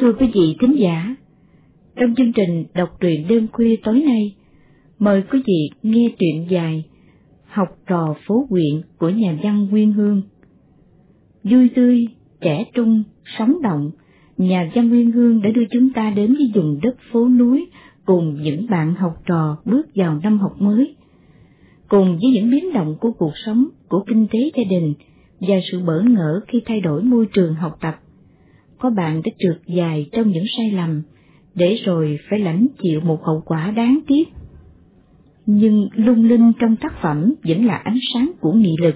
Thưa quý vị thính giả, trong chương trình đọc truyện đêm khuya tối nay, mời quý vị nghe truyện dài Học trò phố quyện của nhà văn Nguyên Hương. Vui tươi, trẻ trung, sống động, nhà văn Nguyên Hương đã đưa chúng ta đến với vùng đất phố núi cùng những bạn học trò bước vào năm học mới. Cùng với những biến động của cuộc sống, của kinh tế gia đình và sự bỡ ngỡ khi thay đổi môi trường học tập. Có bạn đã trượt dài trong những sai lầm, để rồi phải lãnh chịu một hậu quả đáng tiếc. Nhưng lung linh trong tác phẩm vẫn là ánh sáng của nghị lực,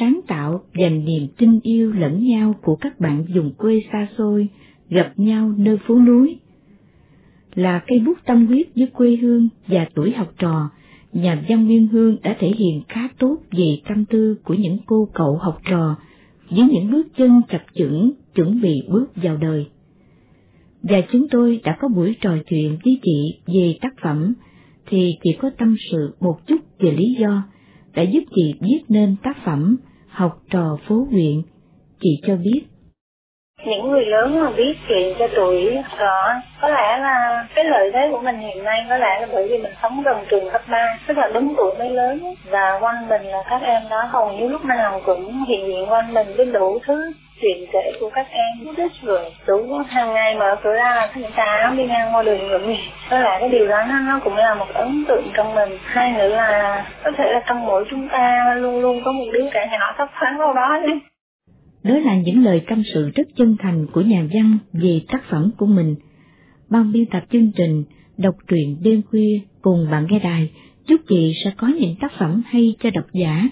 sáng tạo và niềm tin yêu lẫn nhau của các bạn vùng quê xa xôi, gặp nhau nơi phố núi. Là cây bút tâm huyết với quê hương và tuổi học trò, nhà văn Nguyên Hương đã thể hiện khá tốt về tâm tư của những cô cậu học trò với những bước chân chập chững chuẩn bị bước vào đời. Và chúng tôi đã có buổi trò chuyện với chị về tác phẩm, thì chị có tâm sự một chút về lý do đã giúp chị viết nên tác phẩm Học trò phố huyện. Chị cho biết những người lớn mà biết chuyện cho tuổi đó có lẽ là cái lợi thế của mình hiện nay có lẽ là bởi vì mình sống gần trường cấp 3 tức là đúng tuổi mới lớn và quanh mình là các em đó hầu như lúc nào cũng hiện diện quanh mình với đủ thứ chuyện kể của các em rất rồi đúng hàng ngày mà tối ra là người ta đi ngang qua đường ngưỡng nghỉ có lẽ cái điều đó nó, nó cũng là một ấn tượng trong mình hai nữa là có thể là trong mỗi chúng ta luôn luôn có một đứa trẻ nhỏ thấp thoáng đâu đó đi đó là những lời tâm sự rất chân thành của nhà văn về tác phẩm của mình. Ban biên tập chương trình đọc truyện đêm khuya cùng bạn nghe đài, chúc chị sẽ có những tác phẩm hay cho độc giả.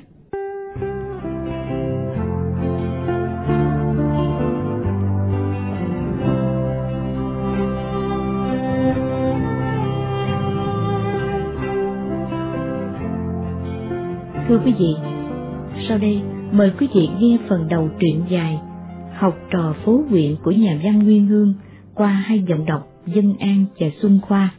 Thưa quý vị, sau đây mời quý vị nghe phần đầu truyện dài Học trò phố huyện của nhà văn Nguyên Hương qua hai giọng đọc Dân An và Xuân Khoa.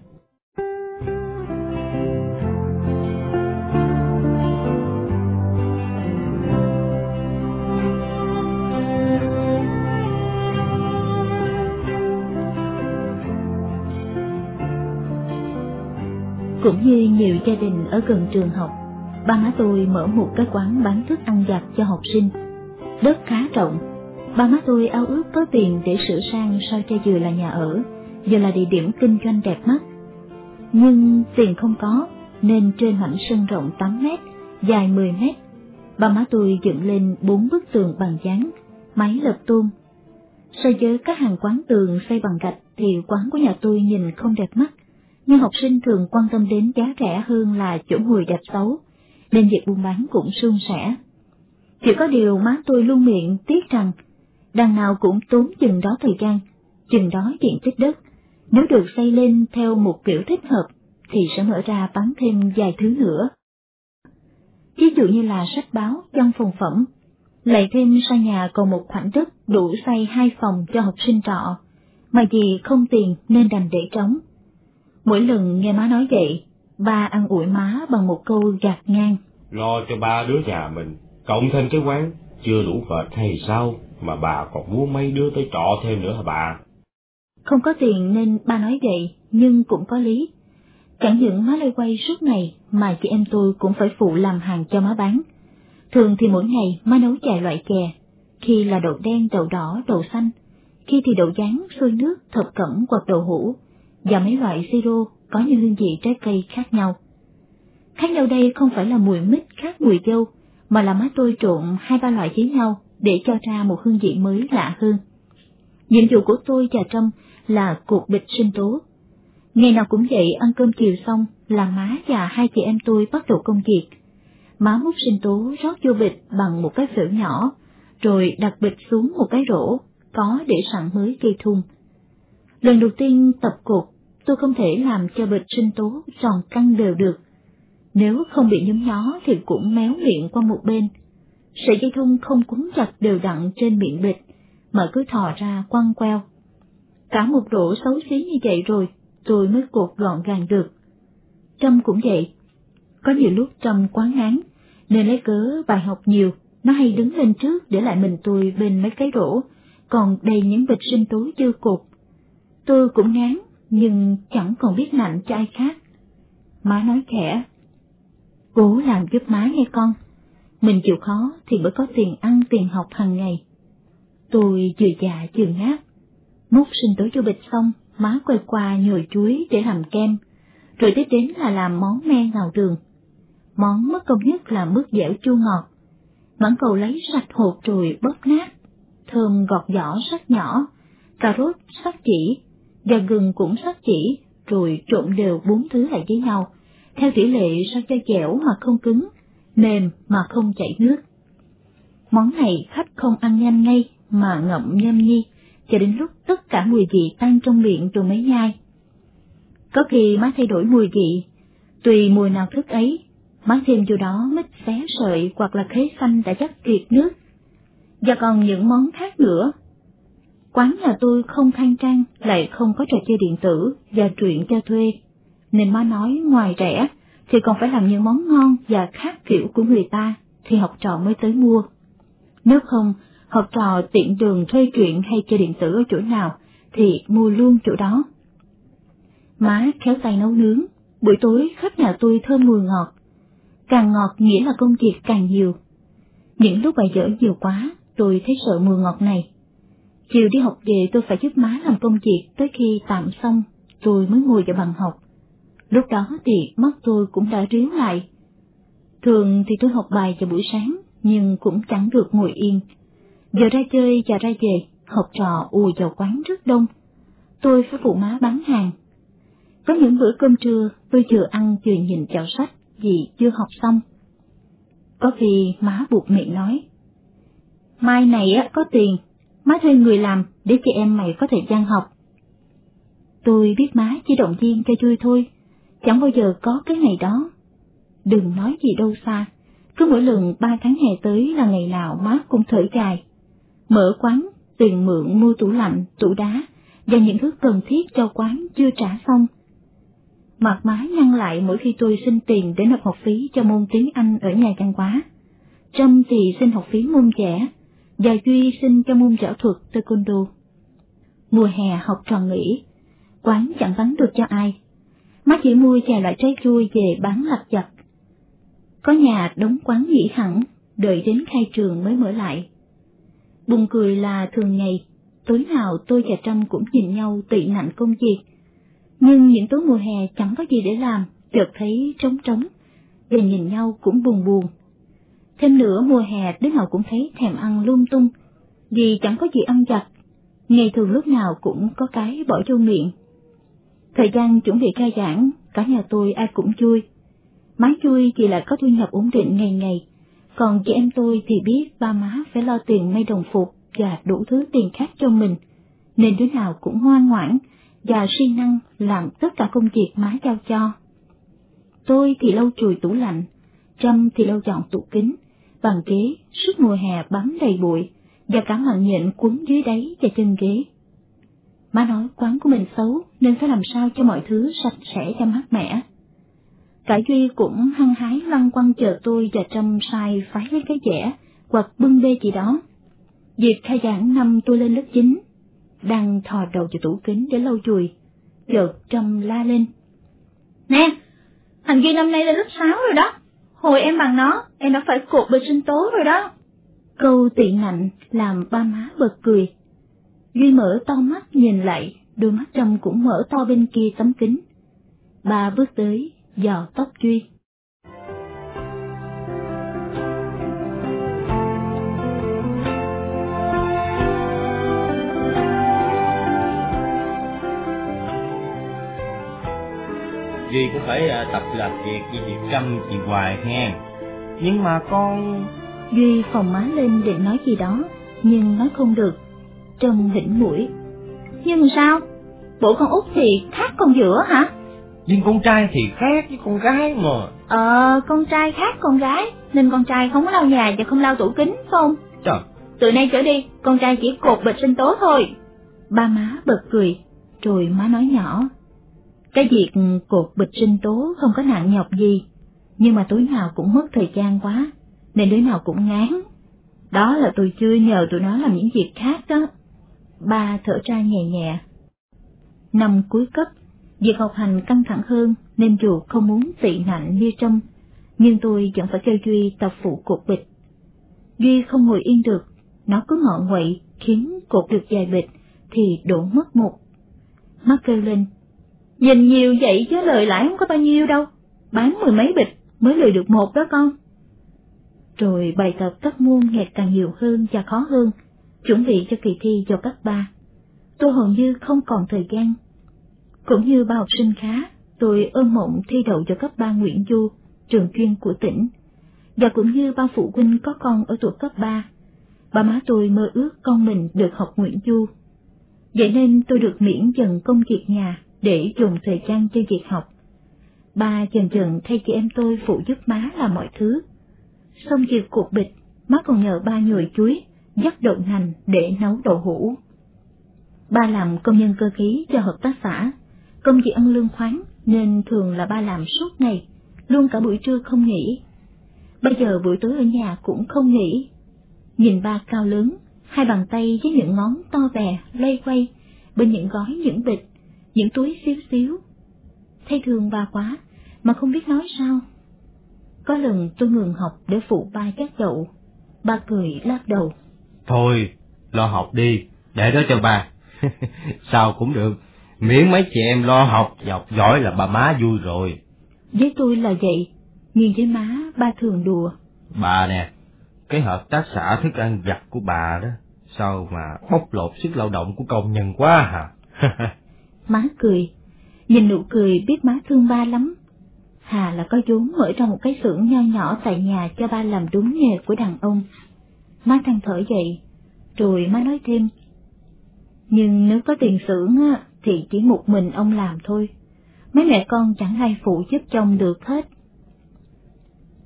Cũng như nhiều gia đình ở gần trường học, ba má tôi mở một cái quán bán thức ăn giặt cho học sinh. Đất khá rộng, ba má tôi ao ước có tiền để sửa sang sao cho vừa là nhà ở, vừa là địa điểm kinh doanh đẹp mắt. Nhưng tiền không có, nên trên mảnh sân rộng 8 mét, dài 10 mét, ba má tôi dựng lên bốn bức tường bằng dán, máy lợp tôn. So với các hàng quán tường xây bằng gạch thì quán của nhà tôi nhìn không đẹp mắt, nhưng học sinh thường quan tâm đến giá rẻ hơn là chỗ ngồi đẹp xấu nên việc buôn bán cũng suôn sẻ. Chỉ có điều má tôi luôn miệng tiếc rằng, đằng nào cũng tốn chừng đó thời gian, chừng đó diện tích đất, nếu được xây lên theo một kiểu thích hợp thì sẽ mở ra bán thêm vài thứ nữa. Ví dụ như là sách báo, văn phòng phẩm, lại thêm sau nhà còn một khoảnh đất đủ xây hai phòng cho học sinh trọ, mà vì không tiền nên đành để trống. Mỗi lần nghe má nói vậy, ba ăn ủi má bằng một câu gạt ngang. Lo cho ba đứa nhà mình, cộng thêm cái quán, chưa đủ phệt hay sao mà bà còn muốn mấy đứa tới trọ thêm nữa hả bà? Không có tiền nên ba nói vậy, nhưng cũng có lý. Chẳng những má lây quay suốt ngày mà chị em tôi cũng phải phụ làm hàng cho má bán. Thường thì mỗi ngày má nấu chè loại chè, khi là đậu đen, đậu đỏ, đậu xanh, khi thì đậu trắng, sôi nước, thập cẩm hoặc đậu hũ, và mấy loại siro có những hương vị trái cây khác nhau. Khác nhau đây không phải là mùi mít khác mùi dâu, mà là má tôi trộn hai ba loại với nhau để cho ra một hương vị mới lạ hơn. Nhiệm vụ của tôi và Trâm là cuộc bịch sinh tố. Ngày nào cũng vậy ăn cơm chiều xong là má và hai chị em tôi bắt đầu công việc. Má múc sinh tố rót vô bịch bằng một cái phễu nhỏ, rồi đặt bịch xuống một cái rổ, có để sẵn mới cây thun. Lần đầu tiên tập cột, tôi không thể làm cho bịch sinh tố tròn căng đều được. Nếu không bị nhúng nhó thì cũng méo miệng qua một bên. Sợi dây thun không quấn chặt đều đặn trên miệng bịch, mà cứ thò ra quăng queo. Cả một rổ xấu xí như vậy rồi, tôi mới cột gọn gàng được. Trâm cũng vậy. Có nhiều lúc Trâm quá ngán, nên lấy cớ bài học nhiều, nó hay đứng lên trước để lại mình tôi bên mấy cái rổ, còn đầy những bịch sinh tố chưa cột. Tôi cũng ngán, nhưng chẳng còn biết nạnh cho ai khác. Má nói khẽ, cố làm giúp má nghe con. Mình chịu khó thì mới có tiền ăn tiền học hàng ngày. Tôi vừa già vừa ngáp, múc sinh tố cho bịch xong, má quay qua nhồi chuối để làm kem, rồi tiếp đến là làm món me ngào đường. Món mất công nhất là mứt dẻo chua ngọt. Mãn cầu lấy sạch hột rồi bóp nát, thơm gọt vỏ sắc nhỏ, cà rốt sắc chỉ, gà gừng cũng sắc chỉ, rồi trộn đều bốn thứ lại với nhau, theo tỷ lệ sao cho dẻo mà không cứng, mềm mà không chảy nước. Món này khách không ăn nhanh ngay mà ngậm nhâm nhi, cho đến lúc tất cả mùi vị tan trong miệng rồi mới nhai. Có khi má thay đổi mùi vị, tùy mùi nào thức ấy, má thêm vô đó mít xé sợi hoặc là khế xanh đã chắc kiệt nước. Và còn những món khác nữa. Quán nhà tôi không khang trang, lại không có trò chơi điện tử và truyện cho thuê, nên má nói ngoài rẻ thì còn phải làm những món ngon và khác kiểu của người ta thì học trò mới tới mua. Nếu không, học trò tiện đường thuê truyện hay chơi điện tử ở chỗ nào thì mua luôn chỗ đó. Má khéo tay nấu nướng, buổi tối khắp nhà tôi thơm mùi ngọt. Càng ngọt nghĩa là công việc càng nhiều. Những lúc bà dở nhiều quá, tôi thấy sợ mùi ngọt này. Chiều đi học về tôi phải giúp má làm công việc tới khi tạm xong, tôi mới ngồi vào bàn học. Lúc đó thì mắt tôi cũng đã ríu lại. Thường thì tôi học bài vào buổi sáng, nhưng cũng chẳng được ngồi yên. Giờ ra chơi và ra về, học trò ùa vào quán rất đông. Tôi phải phụ má bán hàng. Có những bữa cơm trưa, tôi vừa ăn vừa nhìn chào sách vì chưa học xong. Có khi má buộc miệng nói, Mai này á có tiền, má thuê người làm để chị em mày có thời gian học. Tôi biết má chỉ động viên cho vui thôi, chẳng bao giờ có cái ngày đó. Đừng nói gì đâu xa, cứ mỗi lần ba tháng hè tới là ngày nào má cũng thở dài. Mở quán, tiền mượn mua tủ lạnh, tủ đá và những thứ cần thiết cho quán chưa trả xong. Mặt má nhăn lại mỗi khi tôi xin tiền để nộp học phí cho môn tiếng Anh ở nhà văn hóa. Trâm thì xin học phí môn trẻ và Duy xin cho môn võ thuật taekwondo. Mùa hè học trò nghỉ, quán chẳng vắng được cho ai. Má chỉ mua vài loại trái chuối về bán lặt vặt. Có nhà đóng quán nghỉ hẳn, đợi đến khai trường mới mở lại. Buồn cười là thường ngày, tối nào tôi và Trâm cũng nhìn nhau tị nạnh công việc. Nhưng những tối mùa hè chẳng có gì để làm, chợt thấy trống trống, và nhìn nhau cũng buồn buồn. Thêm nữa mùa hè đứa nào cũng thấy thèm ăn lung tung, vì chẳng có gì ăn chặt, ngày thường lúc nào cũng có cái bỏ vô miệng. Thời gian chuẩn bị khai giảng, cả nhà tôi ai cũng vui. Má vui chỉ là có thu nhập ổn định ngày ngày, còn chị em tôi thì biết ba má phải lo tiền may đồng phục và đủ thứ tiền khác cho mình, nên đứa nào cũng ngoan ngoãn và siêng năng làm tất cả công việc má giao cho. Tôi thì lâu chùi tủ lạnh, Trâm thì lâu dọn tủ kính, bàn ghế suốt mùa hè bám đầy bụi và cả mạng nhện quấn dưới đáy và chân ghế. Má nói quán của mình xấu nên phải làm sao cho mọi thứ sạch sẽ cho mát mẻ. Cả Duy cũng hăng hái lăng quăng chờ tôi và Trâm sai phái lấy cái vẽ hoặc bưng bê gì đó. Dịp khai giảng năm tôi lên lớp 9, đang thò đầu vào tủ kính để lau chùi, chợt Trâm la lên. Nè, thằng Duy năm nay lên lớp 6 rồi đó, hồi em bằng nó, em đã phải cột bịch sinh tố rồi đó. Câu tị ngạnh làm ba má bật cười. Duy mở to mắt nhìn lại, đôi mắt trong cũng mở to bên kia tấm kính. Ba bước tới, dò tóc Duy. Duy cũng phải uh, tập làm việc với việc chăm chị hoài ha. Nhưng mà con... Duy phòng má lên định nói gì đó, nhưng nói không được. Trâm hỉnh mũi. Nhưng sao? Bộ con út thì khác con giữa hả? Nhưng con trai thì khác với con gái mà. Ờ, con trai khác con gái, nên con trai không có lau nhà và không lau tủ kính, phải không? Trời. Từ nay trở đi, con trai chỉ cột bịch sinh tố thôi. Ba má bật cười, rồi má nói nhỏ. Cái việc cột bịch sinh tố không có nặng nhọc gì, nhưng mà tối nào cũng mất thời gian quá, nên đứa nào cũng ngán. Đó là tôi chưa nhờ tụi nó làm những việc khác đó. Ba thở ra nhẹ nhẹ. Năm cuối cấp, việc học hành căng thẳng hơn nên dù không muốn tị nạn như Trâm, nhưng tôi vẫn phải kêu Duy tập phụ cột bịch. Duy không ngồi yên được, nó cứ ngọ nguậy khiến cột được dài bịch thì đổ mất một. mắt kêu lên, nhìn nhiều vậy chứ lời lãi không có bao nhiêu đâu, bán mười mấy bịch mới lời được một đó con. Rồi bài tập các môn ngày càng nhiều hơn và khó hơn, chuẩn bị cho kỳ thi cho cấp ba. Tôi hầu như không còn thời gian. Cũng như ba học sinh khá, tôi ôm mộng thi đậu cho cấp ba Nguyễn Du, trường chuyên của tỉnh. Và cũng như ba phụ huynh có con ở tuổi cấp ba, ba má tôi mơ ước con mình được học Nguyễn Du. Vậy nên tôi được miễn dần công việc nhà để dùng thời gian cho việc học. Ba dần dần thay chị em tôi phụ giúp má làm mọi thứ. Xong việc cuộc bịch, má còn nhờ ba nhồi chuối, dắt đậu nành để nấu đậu hũ. Ba làm công nhân cơ khí cho hợp tác xã, công việc ăn lương khoáng nên thường là ba làm suốt ngày, luôn cả buổi trưa không nghỉ. Bây giờ buổi tối ở nhà cũng không nghỉ. Nhìn ba cao lớn, hai bàn tay với những ngón to bè lây quay bên những gói những bịch, những túi xíu xíu. Thay thường ba quá, mà không biết nói sao. Có lần tôi ngừng học để phụ ba các đậu, ba cười lắc đầu. Thôi, lo học đi, để đó cho ba. sao cũng được, miễn mấy chị em lo học và học giỏi là bà má vui rồi. Với tôi là vậy, nhưng với má ba thường đùa. Bà nè, cái hợp tác xã thức ăn vặt của bà đó, sao mà bóc lột sức lao động của công nhân quá hả? má cười, nhìn nụ cười biết má thương ba lắm. Hà là có vốn mở ra một cái xưởng nho nhỏ tại nhà cho ba làm đúng nghề của đàn ông. Má than thở dậy, rồi má nói thêm. Nhưng nếu có tiền xưởng á, thì chỉ một mình ông làm thôi. Mấy mẹ con chẳng ai phụ giúp chồng được hết.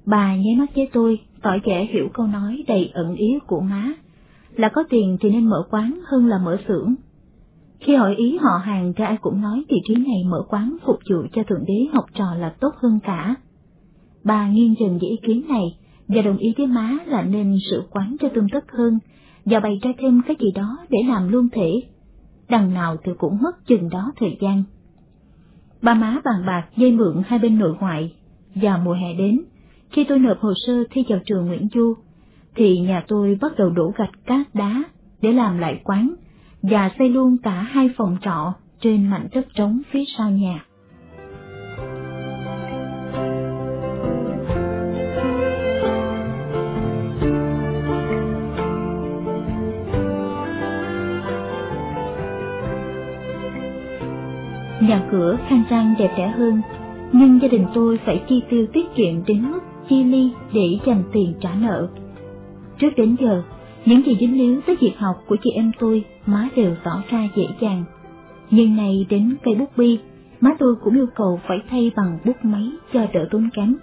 Bà nháy mắt với tôi, tỏ vẻ hiểu câu nói đầy ẩn ý của má, là có tiền thì nên mở quán hơn là mở xưởng. Khi hỏi ý họ hàng thì ai cũng nói vị trí này mở quán phục vụ cho thượng đế học trò là tốt hơn cả. Bà nghiêng dần với ý kiến này và đồng ý với má là nên sửa quán cho tương tất hơn và bày ra thêm cái gì đó để làm luôn thể. Đằng nào thì cũng mất chừng đó thời gian. Ba má bàn bạc dây mượn hai bên nội ngoại và mùa hè đến, khi tôi nộp hồ sơ thi vào trường Nguyễn Du, thì nhà tôi bắt đầu đổ gạch cát đá để làm lại quán và xây luôn cả hai phòng trọ trên mảnh đất trống phía sau nhà. Nhà cửa khang trang đẹp đẽ hơn, nhưng gia đình tôi phải chi tiêu tiết kiệm đến mức chi ly để dành tiền trả nợ. Trước đến giờ, những gì dính líu tới việc học của chị em tôi, má đều tỏ ra dễ dàng. Nhưng này đến cây bút bi, má tôi cũng yêu cầu phải thay bằng bút máy cho đỡ tốn kém.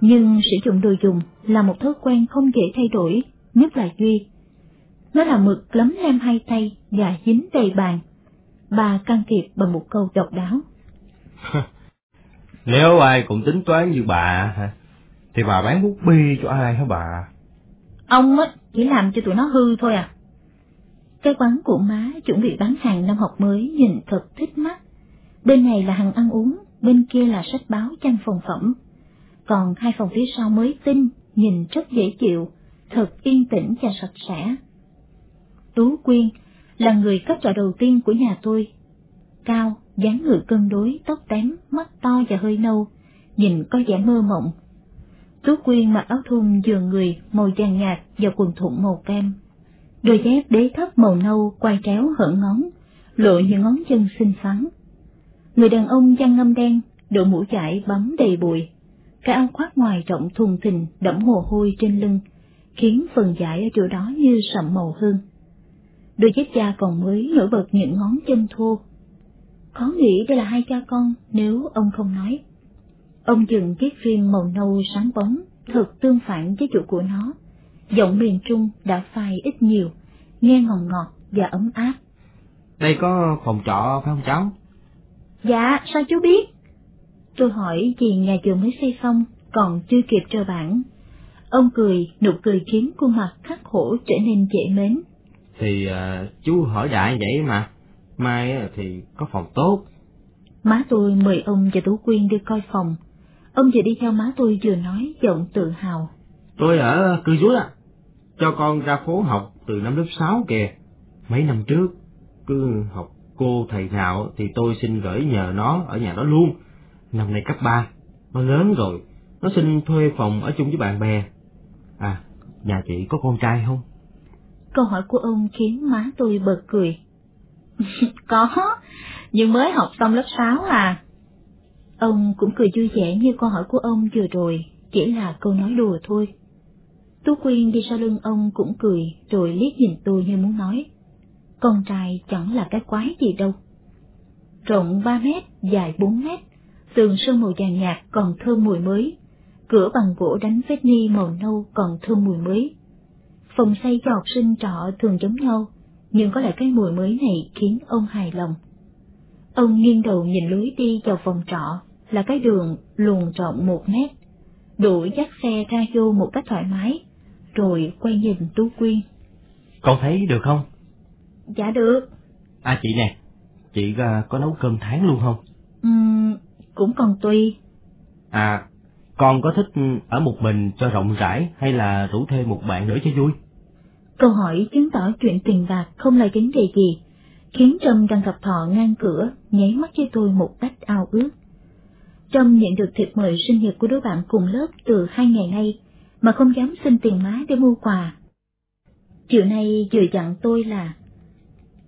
Nhưng sử dụng đồ dùng là một thói quen không dễ thay đổi, nhất là Duy. Nó là mực lấm lem hai tay và dính đầy bàn. Bà can thiệp bằng một câu độc đáo. Nếu ai cũng tính toán như bà hả, thì bà bán bút bi cho ai hả bà? Ông á, chỉ làm cho tụi nó hư thôi à. Cái quán của má chuẩn bị bán hàng năm học mới nhìn thật thích mắt. Bên này là hàng ăn uống, bên kia là sách báo trang phòng phẩm. Còn hai phòng phía sau mới tinh, nhìn rất dễ chịu, thật yên tĩnh và sạch sẽ. Tú Quyên là người cấp trọ đầu tiên của nhà tôi. Cao, dáng người cân đối, tóc tém, mắt to và hơi nâu, nhìn có vẻ mơ mộng, Tú Quyên mặc áo thun giường người màu vàng nhạt và quần thụng màu kem Đôi dép đế thấp màu nâu quai tréo hở ngón, lộ những ngón chân xinh xắn. Người đàn ông da ngâm đen, đội mũ chải bấm đầy bụi. Cái áo khoác ngoài rộng thùng thình đẫm mồ hôi trên lưng, khiến phần vải ở chỗ đó như sậm màu hơn. Đôi dép da còn mới nổi bật những ngón chân thô. Khó nghĩ đây là hai cha con nếu ông không nói. Ông dừng chiếc phim màu nâu sáng bóng, thật tương phản với chủ của nó. Giọng miền Trung đã phai ít nhiều, nghe ngọt ngọt và ấm áp. Đây có phòng trọ phải không cháu? Dạ, sao chú biết? Tôi hỏi vì nhà trường mới xây xong, còn chưa kịp trơ bản. Ông cười, nụ cười khiến khuôn mặt khắc khổ trở nên dễ mến. Thì uh, chú hỏi đại vậy mà, mai thì có phòng tốt. Má tôi mời ông và Tú Quyên đi coi phòng. Ông vừa đi theo má tôi vừa nói giọng tự hào. Tôi ở cư dúi à, cho con ra phố học từ năm lớp 6 kìa. Mấy năm trước, cứ học cô thầy nào thì tôi xin gửi nhờ nó ở nhà đó luôn. Năm nay cấp 3, nó lớn rồi, nó xin thuê phòng ở chung với bạn bè. À, nhà chị có con trai không? Câu hỏi của ông khiến má tôi bật cười. có, nhưng mới học xong lớp 6 à. Ông cũng cười vui vẻ như câu hỏi của ông vừa rồi, chỉ là câu nói đùa thôi. Tú Quyên đi sau lưng ông cũng cười rồi liếc nhìn tôi như muốn nói. Con trai chẳng là cái quái gì đâu. Rộng 3 mét, dài 4 mét, tường sơn màu vàng nhạt còn thơm mùi mới, cửa bằng gỗ đánh vết ni màu nâu còn thơm mùi mới. Phòng xây cho học sinh trọ thường giống nhau, nhưng có lẽ cái mùi mới này khiến ông hài lòng. Ông nghiêng đầu nhìn lối đi vào phòng trọ, là cái đường luồn rộng một mét, đủ dắt xe ra vô một cách thoải mái, rồi quay nhìn Tú Quyên. Con thấy được không? Dạ được. À chị nè, chị uh, có nấu cơm tháng luôn không? Ừm, cũng còn tùy. À, con có thích ở một mình cho rộng rãi hay là rủ thêm một bạn nữa cho vui? Câu hỏi chứng tỏ chuyện tiền bạc không là vấn đề gì, khiến Trâm đang gặp thọ ngang cửa, nháy mắt với tôi một cách ao ước. Trâm nhận được thiệp mời sinh nhật của đứa bạn cùng lớp từ hai ngày nay, mà không dám xin tiền má để mua quà. Chiều nay vừa dặn tôi là,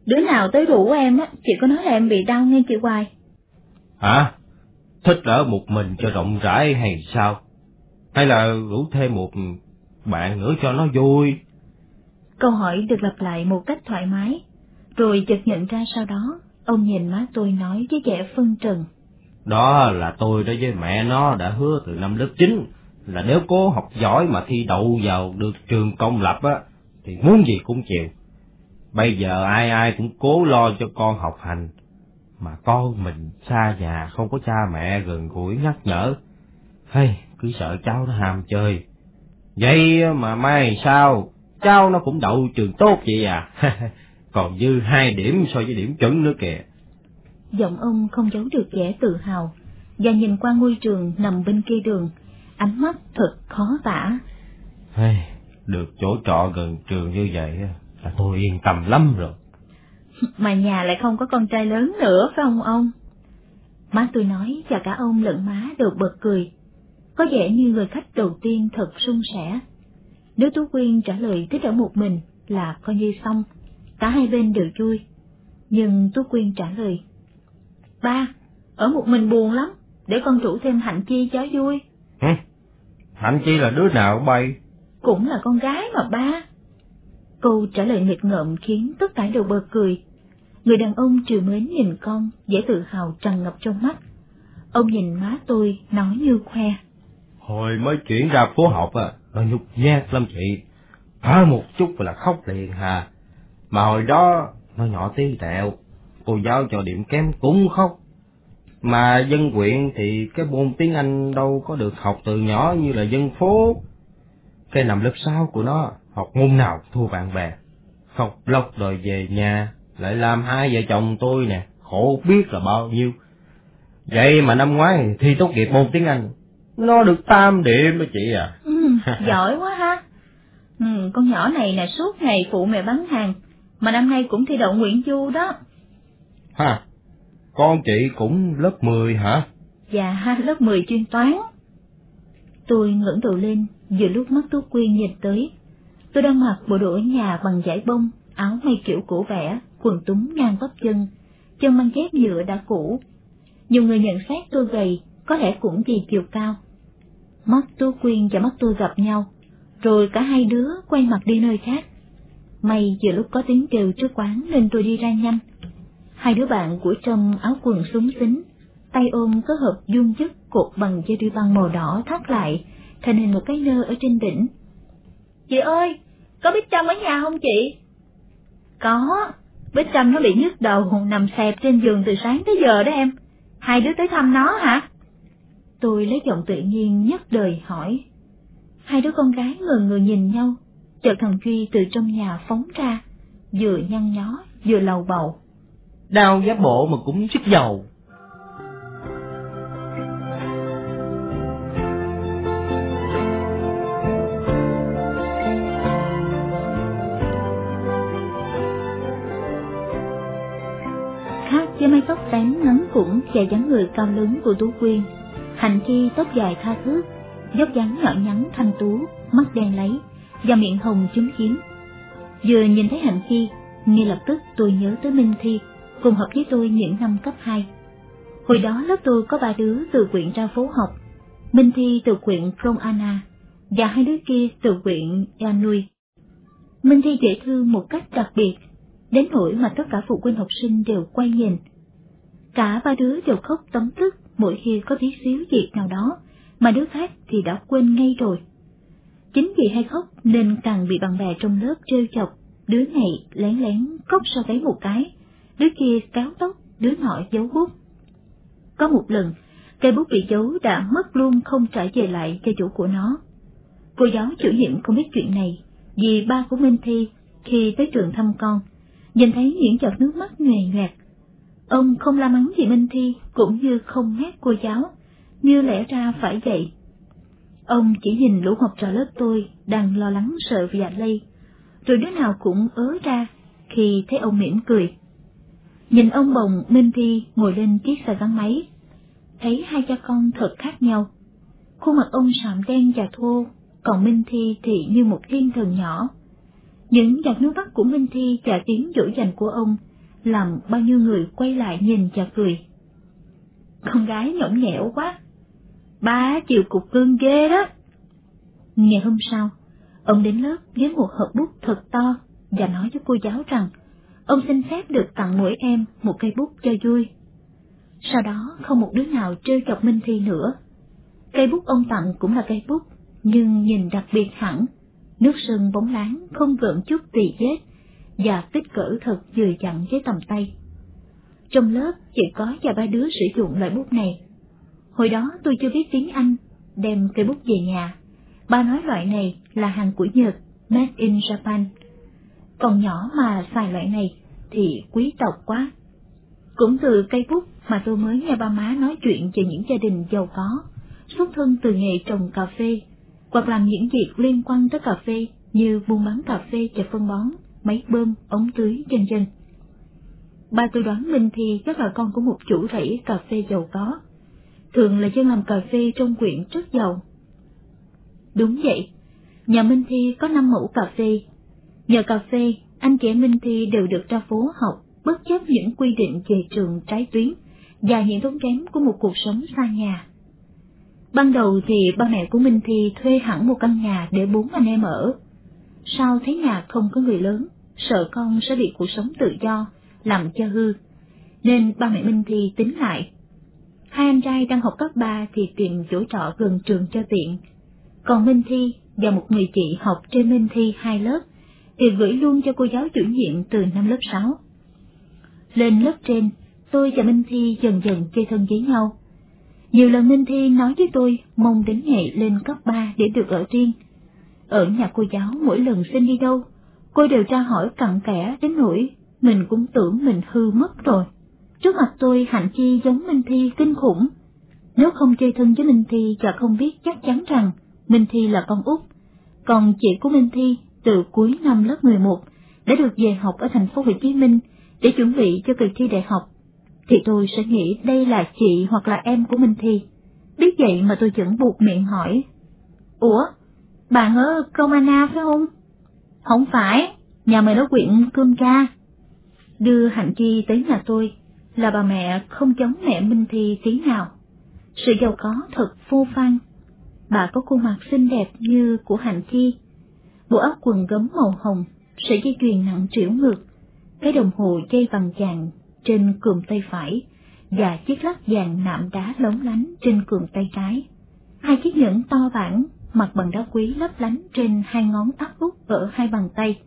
đứa nào tới rủ em á, chị có nói là em bị đau nghe chị hoài. Hả? Thích ở một mình cho rộng rãi hay sao? Hay là rủ thêm một bạn nữa cho nó vui? Câu hỏi được lặp lại một cách thoải mái, rồi chợt nhận ra sau đó, ông nhìn má tôi nói với vẻ phân trần. Đó là tôi đó với mẹ nó đã hứa từ năm lớp 9 là nếu cố học giỏi mà thi đậu vào được trường công lập á, thì muốn gì cũng chịu. Bây giờ ai ai cũng cố lo cho con học hành, mà con mình xa nhà không có cha mẹ gần gũi nhắc nhở. Hay, cứ sợ cháu nó ham chơi. Vậy mà mai sao, cháu nó cũng đậu trường tốt vậy à. Còn dư hai điểm so với điểm chuẩn nữa kìa. Giọng ông không giấu được vẻ tự hào, và nhìn qua ngôi trường nằm bên kia đường, ánh mắt thật khó tả. Hey, được chỗ trọ gần trường như vậy là tôi yên tâm lắm rồi. Mà nhà lại không có con trai lớn nữa phải không ông? Má tôi nói và cả ông lẫn má đều bật cười. Có vẻ như người khách đầu tiên thật sung sẻ. Nếu Tú Quyên trả lời thích ở một mình là coi như xong, cả hai bên đều vui. Nhưng Tú Quyên trả lời, Ba, ở một mình buồn lắm, để con rủ thêm Hạnh Chi cho vui. Hừ, Hạnh Chi là đứa nào bay? Cũng là con gái mà ba. Câu trả lời nghịch ngợm khiến tất cả đều bật cười. Người đàn ông trừ mến nhìn con, dễ tự hào tràn ngập trong mắt. Ông nhìn má tôi, nói như khoe. Hồi mới chuyển ra phố học à, nó nhục nhát lắm chị. Thở một chút là khóc liền hà. Mà hồi đó, nó nhỏ tí tẹo, cô giáo cho điểm kém cũng khóc. Mà dân quyện thì cái môn tiếng Anh đâu có được học từ nhỏ như là dân phố. Cái nằm lớp 6 của nó, học môn nào thua bạn bè. học lóc rồi về nhà, lại làm hai vợ chồng tôi nè, khổ biết là bao nhiêu. Vậy mà năm ngoái thi tốt nghiệp môn tiếng Anh, nó được tam điểm đó chị à. Ừ, giỏi quá ha. Ừ, con nhỏ này là suốt ngày phụ mẹ bán hàng, mà năm nay cũng thi đậu Nguyễn Du đó. Ha, con chị cũng lớp 10 hả? Dạ, lớp 10 chuyên toán. Tôi ngẩng đầu lên, vừa lúc mắt Tú Quyên nhìn tới. Tôi đang mặc bộ đồ ở nhà bằng vải bông, áo may kiểu cổ vẽ, quần túng ngang bắp chân, chân mang dép nhựa đã cũ. Nhiều người nhận xét tôi gầy, có lẽ cũng vì chiều cao. Mắt Tú Quyên và mắt tôi gặp nhau, rồi cả hai đứa quay mặt đi nơi khác. May vừa lúc có tiếng kêu trước quán nên tôi đi ra nhanh. Hai đứa bạn của Trâm áo quần súng xính, tay ôm có hộp dung dứt cột bằng dây đuôi băng màu đỏ thắt lại, thành hình một cái nơ ở trên đỉnh. Chị ơi, có Bích Trâm ở nhà không chị? Có, Bích Trâm nó bị nhức đầu nằm xẹp trên giường từ sáng tới giờ đó em. Hai đứa tới thăm nó hả? Tôi lấy giọng tự nhiên nhất đời hỏi. Hai đứa con gái ngờ ngờ nhìn nhau, chợt thằng Duy từ trong nhà phóng ra, vừa nhăn nhó, vừa lầu bầu đau giá bộ mà cũng sức dầu. Khác với mái tóc tán ngắn cũng và dáng người cao lớn của Tú Quyên, hành Chi tóc dài tha thước, dốc dáng nhỏ nhắn thanh tú, mắt đen lấy và miệng hồng chúm chím. Vừa nhìn thấy Hạnh Chi, ngay lập tức tôi nhớ tới Minh Thi, cùng học với tôi những năm cấp 2. Hồi đó lớp tôi có ba đứa từ quyện ra phố học, Minh Thi từ quyện Krong Anna và hai đứa kia từ quyện Yanui. Minh Thi dễ thương một cách đặc biệt, đến nỗi mà tất cả phụ huynh học sinh đều quay nhìn. Cả ba đứa đều khóc tấm tức mỗi khi có tí xíu việc nào đó, mà đứa khác thì đã quên ngay rồi. Chính vì hay khóc nên càng bị bạn bè trong lớp trêu chọc, đứa này lén lén khóc sau gáy một cái, đứa kia kéo tóc, đứa nọ giấu bút. Có một lần, cây bút bị giấu đã mất luôn không trả về lại cho chủ của nó. Cô giáo chủ nhiệm không biết chuyện này, vì ba của Minh Thi khi tới trường thăm con, nhìn thấy những giọt nước mắt nhòe nhoẹt. Ông không la mắng gì Minh Thi cũng như không ghét cô giáo, như lẽ ra phải vậy. Ông chỉ nhìn lũ học trò lớp tôi đang lo lắng sợ vì lây, rồi đứa nào cũng ớ ra khi thấy ông mỉm cười. Nhìn ông bồng Minh Thi ngồi lên chiếc xe gắn máy, thấy hai cha con thật khác nhau. Khuôn mặt ông sạm đen và thô, còn Minh Thi thì như một thiên thần nhỏ. Những giọt nước mắt của Minh Thi và tiếng dỗ dành của ông làm bao nhiêu người quay lại nhìn và cười. Con gái nhõng nhẽo quá, ba chịu cục cưng ghê đó. Ngày hôm sau, ông đến lớp với một hộp bút thật to và nói với cô giáo rằng ông xin phép được tặng mỗi em một cây bút cho vui. Sau đó không một đứa nào trêu chọc Minh Thi nữa. Cây bút ông tặng cũng là cây bút, nhưng nhìn đặc biệt hẳn, nước sơn bóng láng không gợn chút tỳ vết và kích cỡ thật vừa chặn với tầm tay. Trong lớp chỉ có vài ba đứa sử dụng loại bút này. Hồi đó tôi chưa biết tiếng Anh, đem cây bút về nhà. Ba nói loại này là hàng của Nhật, made in Japan. Còn nhỏ mà xài loại này thì quý tộc quá. Cũng từ cây bút mà tôi mới nghe ba má nói chuyện về những gia đình giàu có, xuất thân từ nghề trồng cà phê, hoặc làm những việc liên quan tới cà phê như buôn bán cà phê và phân bón, máy bơm, ống tưới, vân vân. Ba tôi đoán Minh Thi chắc là con của một chủ rẫy cà phê giàu có, thường là dân làm cà phê trong quyện rất giàu. Đúng vậy, nhà Minh Thi có năm mẫu cà phê. Nhờ cà phê, anh chị em Minh Thi đều được ra phố học, bất chấp những quy định về trường trái tuyến và những tốn kém của một cuộc sống xa nhà. Ban đầu thì ba mẹ của Minh Thi thuê hẳn một căn nhà để bốn anh em ở. Sau thấy nhà không có người lớn, sợ con sẽ bị cuộc sống tự do, làm cho hư, nên ba mẹ Minh Thi tính lại. Hai anh trai đang học cấp ba thì tìm chỗ trọ gần trường cho tiện, còn Minh Thi và một người chị học trên Minh Thi hai lớp thì gửi luôn cho cô giáo chủ nhiệm từ năm lớp sáu. Lên lớp trên, tôi và Minh Thi dần dần chơi thân với nhau. Nhiều lần Minh Thi nói với tôi mong đến ngày lên cấp 3 để được ở riêng. Ở nhà cô giáo mỗi lần xin đi đâu, cô đều tra hỏi cặn kẽ đến nỗi mình cũng tưởng mình hư mất rồi. Trước mặt tôi Hạnh Chi giống Minh Thi kinh khủng. Nếu không chơi thân với Minh Thi và không biết chắc chắn rằng Minh Thi là con út, còn chị của Minh Thi từ cuối năm lớp 11 đã được về học ở thành phố Hồ Chí Minh để chuẩn bị cho kỳ thi đại học, thì tôi sẽ nghĩ đây là chị hoặc là em của Minh Thi. Biết vậy mà tôi vẫn buộc miệng hỏi. Ủa, bạn ở Comana phải không? Không phải, nhà mày ở quyện Cương Ca. Đưa Hạnh Chi tới nhà tôi là bà mẹ không giống mẹ Minh Thi tí nào. Sự giàu có thật phô phang Bà có khuôn mặt xinh đẹp như của Hạnh Chi. Bộ áo quần gấm màu hồng, sợi dây chuyền nặng trĩu ngực, cái đồng hồ dây bằng vàng trên cườm tay phải và chiếc lắc vàng nạm đá lóng lánh trên cườm tay trái. Hai chiếc nhẫn to bản mặt bằng đá quý lấp lánh trên hai ngón áp út ở hai bàn tay.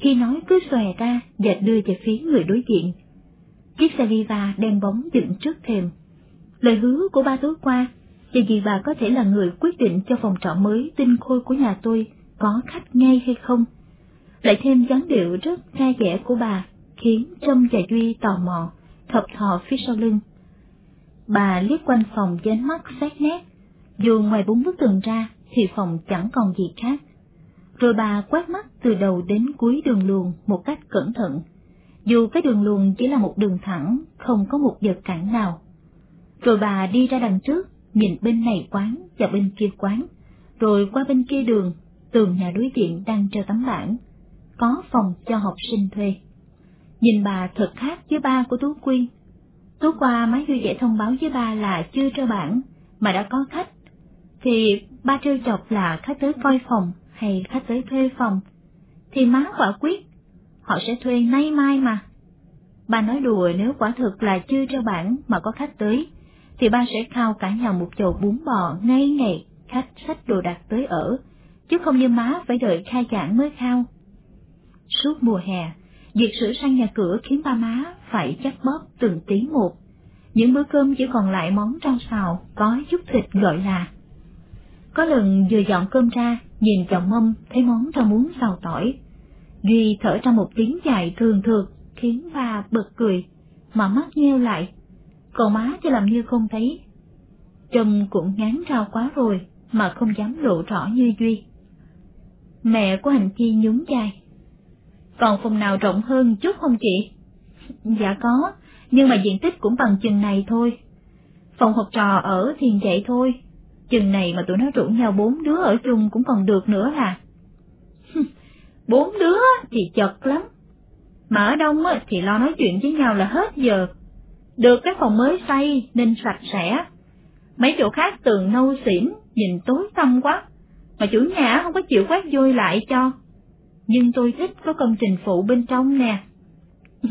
Khi nói cứ xòe ra và đưa về phía người đối diện. Chiếc xe Viva đen bóng dựng trước thềm. Lời hứa của ba tối qua, và vì bà có thể là người quyết định cho phòng trọ mới tinh khôi của nhà tôi có khách ngay hay không. Lại thêm dáng điệu rất ra vẻ của bà khiến Trâm và Duy tò mò, thập thò phía sau lưng. Bà liếc quanh phòng với ánh mắt xét nét, dù ngoài bốn bức tường ra thì phòng chẳng còn gì khác. Rồi bà quét mắt từ đầu đến cuối đường luồng một cách cẩn thận, dù cái đường luồng chỉ là một đường thẳng, không có một vật cản nào. Rồi bà đi ra đằng trước, nhìn bên này quán và bên kia quán, rồi qua bên kia đường, tường nhà đối diện đang treo tấm bảng, có phòng cho học sinh thuê. Nhìn bà thật khác với ba của Tú Quyên. Tú qua máy vui vẻ thông báo với ba là chưa treo bảng, mà đã có khách. Thì ba trêu chọc là khách tới coi phòng hay khách tới thuê phòng. Thì má quả quyết, họ sẽ thuê nay mai mà. Ba nói đùa nếu quả thực là chưa treo bảng mà có khách tới, thì ba sẽ khao cả nhà một chầu bún bò ngay ngày khách sách đồ đặt tới ở, chứ không như má phải đợi khai giảng mới khao. Suốt mùa hè, việc sửa sang nhà cửa khiến ba má phải chắc bóp từng tí một. Những bữa cơm chỉ còn lại món rau xào có chút thịt gọi là. Có lần vừa dọn cơm ra, nhìn chồng mâm thấy món rau muống xào tỏi. Duy thở ra một tiếng dài thường thường khiến ba bật cười, mà mắt nheo lại. Còn má thì làm như không thấy. Trâm cũng ngán rau quá rồi, mà không dám lộ rõ như Duy. Mẹ của hành chi nhún vai. Còn phòng nào rộng hơn chút không chị? Dạ có, nhưng mà diện tích cũng bằng chừng này thôi. Phòng học trò ở thì vậy thôi, chừng này mà tụi nó rủ nhau bốn đứa ở chung cũng còn được nữa à. bốn đứa thì chật lắm, mà ở đông thì lo nói chuyện với nhau là hết giờ. Được cái phòng mới xây nên sạch sẽ, mấy chỗ khác tường nâu xỉn, nhìn tối tăm quá, mà chủ nhà không có chịu quét vôi lại cho. Nhưng tôi thích có công trình phụ bên trong nè.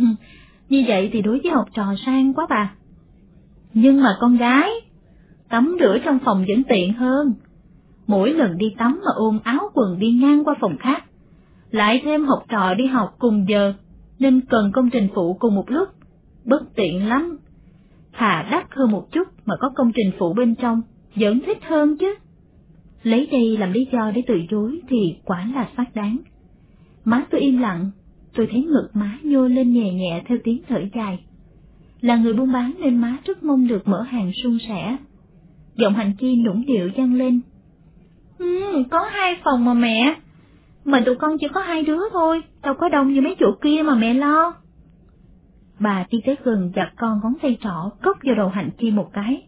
Như vậy thì đối với học trò sang quá bà. Nhưng mà con gái, tắm rửa trong phòng vẫn tiện hơn. Mỗi lần đi tắm mà ôm áo quần đi ngang qua phòng khác. Lại thêm học trò đi học cùng giờ, nên cần công trình phụ cùng một lúc. Bất tiện lắm. Thà đắt hơn một chút mà có công trình phụ bên trong, vẫn thích hơn chứ. Lấy đây làm lý do để từ chối thì quả là xác đáng. Má tôi im lặng, tôi thấy ngực má nhô lên nhẹ nhẹ theo tiếng thở dài. Là người buôn bán nên má rất mong được mở hàng suôn sẻ. Giọng hành chi nũng điệu vang lên. Ừ, có hai phòng mà mẹ. Mà tụi con chỉ có hai đứa thôi, đâu có đông như mấy chỗ kia mà mẹ lo. Bà đi tới gần giặt con ngón tay trỏ cốc vào đầu hành chi một cái.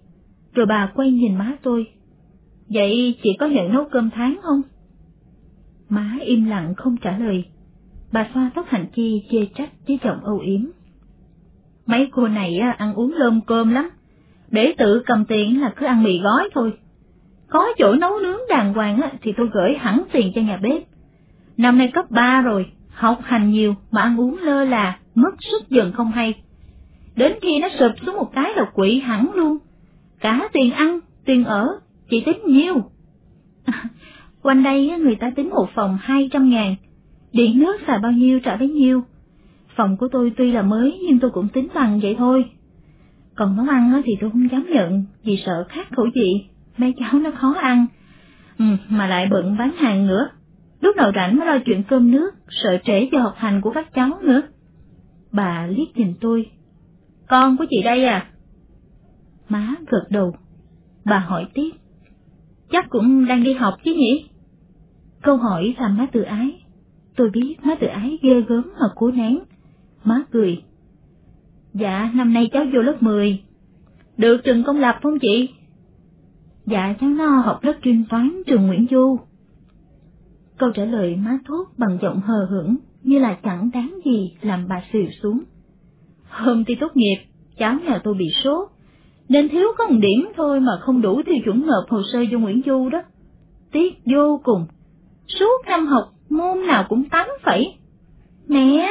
Rồi bà quay nhìn má tôi. Vậy chị có nhận nấu cơm tháng không? Má im lặng không trả lời. Bà xoa tóc hành chi chê trách với giọng âu yếm. Mấy cô này ăn uống lơm cơm lắm, để tự cầm tiền là cứ ăn mì gói thôi. Có chỗ nấu nướng đàng hoàng thì tôi gửi hẳn tiền cho nhà bếp. Năm nay cấp 3 rồi, học hành nhiều mà ăn uống lơ là, mất sức dần không hay. Đến khi nó sụp xuống một cái là quỵ hẳn luôn. Cả tiền ăn, tiền ở, chị tính nhiêu? Quanh đây người ta tính một phòng hai trăm ngàn, điện nước xài bao nhiêu trả bấy nhiêu. Phòng của tôi tuy là mới nhưng tôi cũng tính bằng vậy thôi. Còn nấu ăn thì tôi không dám nhận vì sợ khác khẩu vị, mấy cháu nó khó ăn. Ừ, mà lại bận bán hàng nữa. Lúc nào rảnh mới lo chuyện cơm nước, sợ trễ cho học hành của các cháu nữa. Bà liếc nhìn tôi. Con của chị đây à? Má gật đầu. Bà hỏi tiếp. Chắc cũng đang đi học chứ nhỉ? Câu hỏi làm má tự ái. Tôi biết má tự ái ghê gớm mà cố nén. Má cười. Dạ, năm nay cháu vô lớp 10. Được trường công lập không chị? Dạ, cháu nó học lớp chuyên toán trường Nguyễn Du. Câu trả lời má thốt bằng giọng hờ hững, như là chẳng đáng gì làm bà xìu xuống. Hôm thi tốt nghiệp, cháu nhà tôi bị sốt, nên thiếu có một điểm thôi mà không đủ tiêu chuẩn nộp hồ sơ vô Nguyễn Du đó. Tiếc vô cùng, suốt năm học môn nào cũng tám phẩy. Mẹ,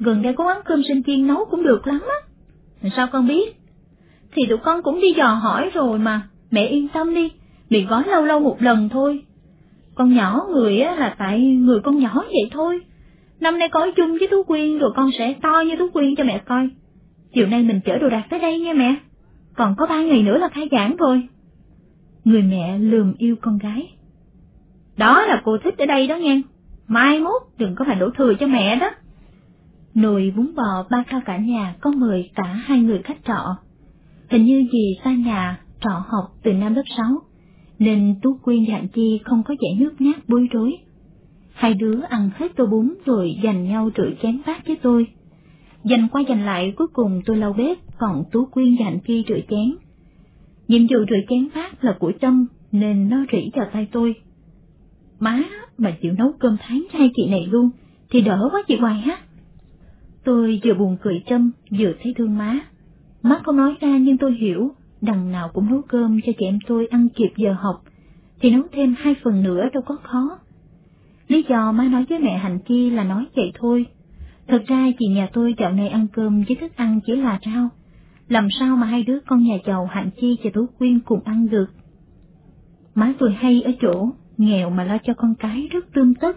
gần đây có quán cơm sinh viên nấu cũng được lắm á. Sao con biết? Thì tụi con cũng đi dò hỏi rồi mà, mẹ yên tâm đi, bị gói lâu lâu một lần thôi. Con nhỏ người á là tại người con nhỏ vậy thôi. Năm nay có chung với Tú Quyên rồi con sẽ to như Tú Quyên cho mẹ coi. Chiều nay mình chở đồ đạc tới đây nha mẹ. Còn có ba ngày nữa là khai giảng rồi. Người mẹ lườm yêu con gái. Đó là cô thích ở đây đó nghe. Mai mốt đừng có phải đổ thừa cho mẹ đó. Nồi bún bò ba khao cả nhà có mời cả hai người khách trọ. Hình như vì xa nhà, trọ học từ năm lớp sáu, nên Tú Quyên và Chi không có vẻ nước nhát bối rối. Hai đứa ăn hết tô bún rồi giành nhau rửa chén bát với tôi. Dành qua dành lại cuối cùng tôi lau bếp, còn Tú Quyên và Hạnh phi rửa chén. Nhiệm vụ rửa chén bát là của Trâm, nên nó rỉ vào tay tôi. Má mà chịu nấu cơm tháng cho hai chị này luôn, thì đỡ quá chị Hoài ha. Tôi vừa buồn cười Trâm, vừa thấy thương má. Má không nói ra nhưng tôi hiểu, đằng nào cũng nấu cơm cho chị em tôi ăn kịp giờ học, thì nấu thêm hai phần nữa đâu có khó. Lý do má nói với mẹ Hạnh phi là nói vậy thôi. Thật ra chị nhà tôi chọn này ăn cơm với thức ăn chỉ là rau. Làm sao mà hai đứa con nhà giàu Hạnh Chi và Tú Quyên cùng ăn được? Má tôi hay ở chỗ, nghèo mà lo cho con cái rất tươm tất.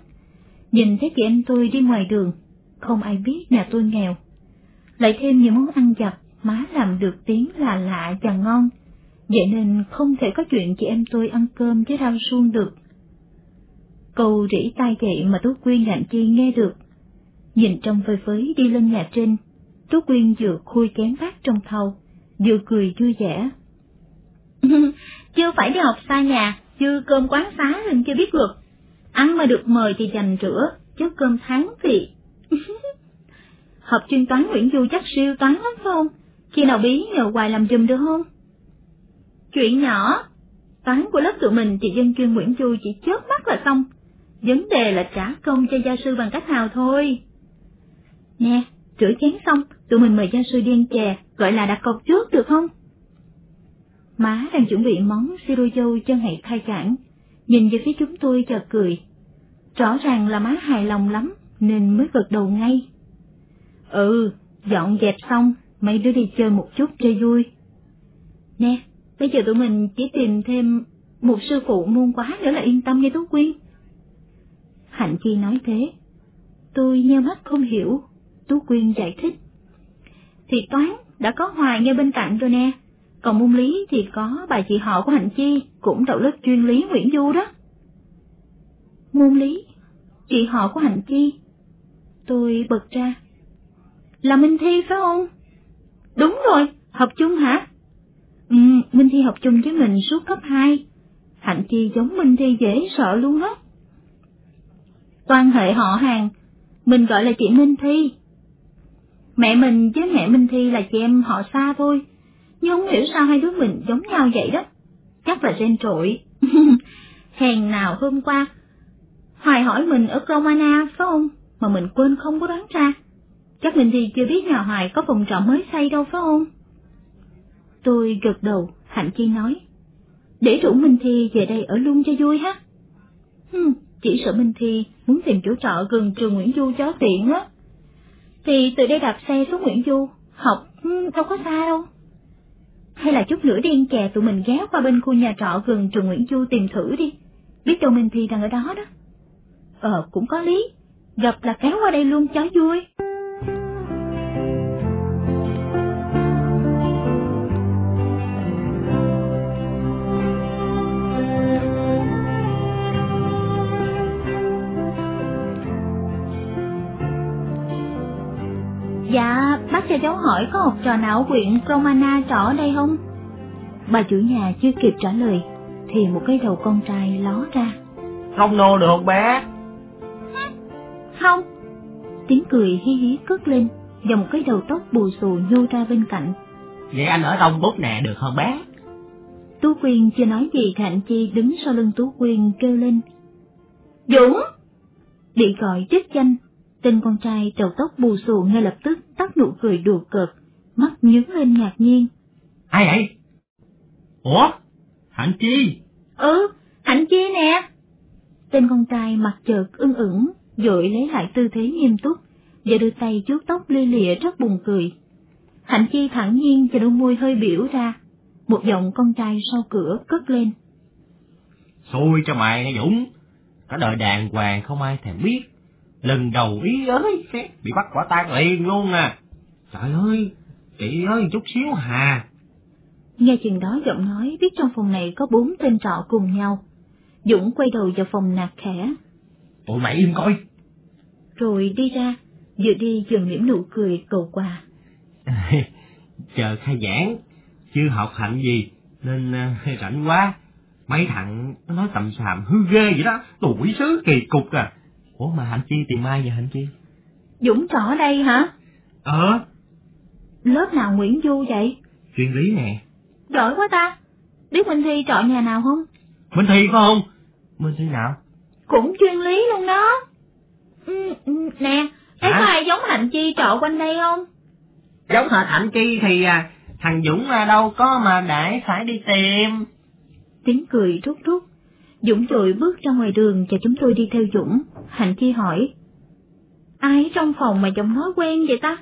Nhìn thấy chị em tôi đi ngoài đường, không ai biết nhà tôi nghèo. Lại thêm những món ăn giặt, má làm được tiếng là lạ và ngon, vậy nên không thể có chuyện chị em tôi ăn cơm với rau suông được. Câu rỉ tai vậy mà Tú Quyên Hạnh Chi nghe được. Nhìn trong phơi phới đi lên nhà trên, Tú Quyên vừa khui chén bát trong thau, vừa cười vui vẻ. chưa phải đi học xa nhà, chưa cơm quán xá nên chưa biết được Ăn mà được mời thì dành rửa, chứ cơm tháng thì... học chuyên toán Nguyễn Du chắc siêu toán lắm phải không? Khi nào bí nhờ hoài làm giùm được không? Chuyện nhỏ, toán của lớp tụi mình thì dân chuyên Nguyễn Du chỉ chớp mắt là xong. Vấn đề là trả công cho gia sư bằng cách nào thôi. Nè, rửa chén xong, tụi mình mời gia sư đi ăn chè, gọi là đặt cọc trước được không? Má đang chuẩn bị món siro dâu cho ngày khai giảng, nhìn về phía chúng tôi chợt cười. Rõ ràng là má hài lòng lắm, nên mới gật đầu ngay. Ừ, dọn dẹp xong, mấy đứa đi chơi một chút cho vui. Nè, bây giờ tụi mình chỉ tìm thêm một sư phụ muôn quá nữa là yên tâm nghe Tú Quyên. Hạnh Chi nói thế. Tôi nheo mắt không hiểu, Tú Quyên giải thích. Thì toán đã có Hoài ngay bên cạnh rồi nè, còn môn lý thì có bà chị họ của Hạnh Chi, cũng đậu lớp chuyên lý Nguyễn Du đó. Môn lý, chị họ của Hạnh Chi. Tôi bật ra. Là Minh Thi phải không? Đúng rồi, học chung hả? Ừ, Minh Thi học chung với mình suốt cấp 2. Hạnh Chi giống Minh Thi dễ sợ luôn đó. Quan hệ họ hàng, mình gọi là chị Minh Thi. Mẹ mình với mẹ Minh Thi là chị em họ xa thôi, nhưng không hiểu sao hai đứa mình giống nhau vậy đó. Chắc là gen trội. Hèn nào hôm qua, Hoài hỏi mình ở Romana phải không? Mà mình quên không có đoán ra. Chắc Minh Thi chưa biết nhà Hoài có phòng trọ mới xây đâu phải không? Tôi gật đầu, Hạnh Chi nói. Để rủ Minh Thi về đây ở luôn cho vui ha. Hừm, chỉ sợ Minh Thi muốn tìm chỗ trọ gần trường Nguyễn Du cho tiện á. Thì từ đây đạp xe xuống Nguyễn Du, học ừ, đâu có xa đâu. Hay là chút nữa đi ăn chè tụi mình ghé qua bên khu nhà trọ gần trường Nguyễn Du tìm thử đi. Biết đâu Minh Thi đang ở đó đó. Ờ, cũng có lý. Gặp là kéo qua đây luôn cho vui. Cho cháu hỏi có học trò nào ở huyện Cromana trọ ở đây không? Bà chủ nhà chưa kịp trả lời, thì một cái đầu con trai ló ra. Không nô được bé. Không. Tiếng cười hí hí cất lên, và một cái đầu tóc bù xù nhô ra bên cạnh. Vậy anh ở trong bút nè được không bé? Tú Quyên chưa nói gì thì Hạnh Chi đứng sau lưng Tú Quyên kêu lên. Dũng! Bị gọi chức danh, tên con trai đầu tóc bù xù ngay lập tức tắt nụ cười đùa cợt, mắt nhướng lên ngạc nhiên. Ai vậy? Ủa? Hạnh Chi? Ừ, Hạnh Chi nè. Tên con trai mặt chợt ưng ửng, dội lấy lại tư thế nghiêm túc, và đưa tay chuốt tóc lia lịa rất buồn cười. Hạnh Chi thẳng nhiên và đôi môi hơi biểu ra, một giọng con trai sau cửa cất lên. Xui cho mày nghe Dũng, cả đời đàng hoàng không ai thèm biết, lần đầu ý ơi, bị bắt quả tang liền luôn à. Trời ơi, chị ơi chút xíu hà. Nghe chừng đó giọng nói biết trong phòng này có bốn tên trọ cùng nhau. Dũng quay đầu vào phòng nạt khẽ. Tụi mày im coi. Rồi đi ra, vừa đi vừa mỉm nụ cười cầu quà. Chờ khai giảng, chưa học hạnh gì, nên uh, rảnh quá. Mấy thằng nó nói tầm sàm hư ghê vậy đó, tuổi sứ kỳ cục à. Ủa mà Hạnh Chi tìm ai vậy Hạnh Chi? Dũng trỏ đây hả? Ờ. Lớp nào Nguyễn Du vậy? Chuyên lý nè. Giỏi quá ta. Biết Minh Thi trọ nhà nào không? Minh Thi phải không? Minh Thi nào? Cũng chuyên lý luôn đó. Ừ, ừ nè, thấy có ai giống Hạnh Chi trọ quanh đây không? Giống hệt Hạnh Chi thì à, thằng Dũng à, đâu có mà để phải đi tìm. Tiếng cười rút rút. Dũng rồi bước ra ngoài đường và chúng tôi đi theo Dũng. Hạnh Chi hỏi. Ai trong phòng mà giọng nói quen vậy ta?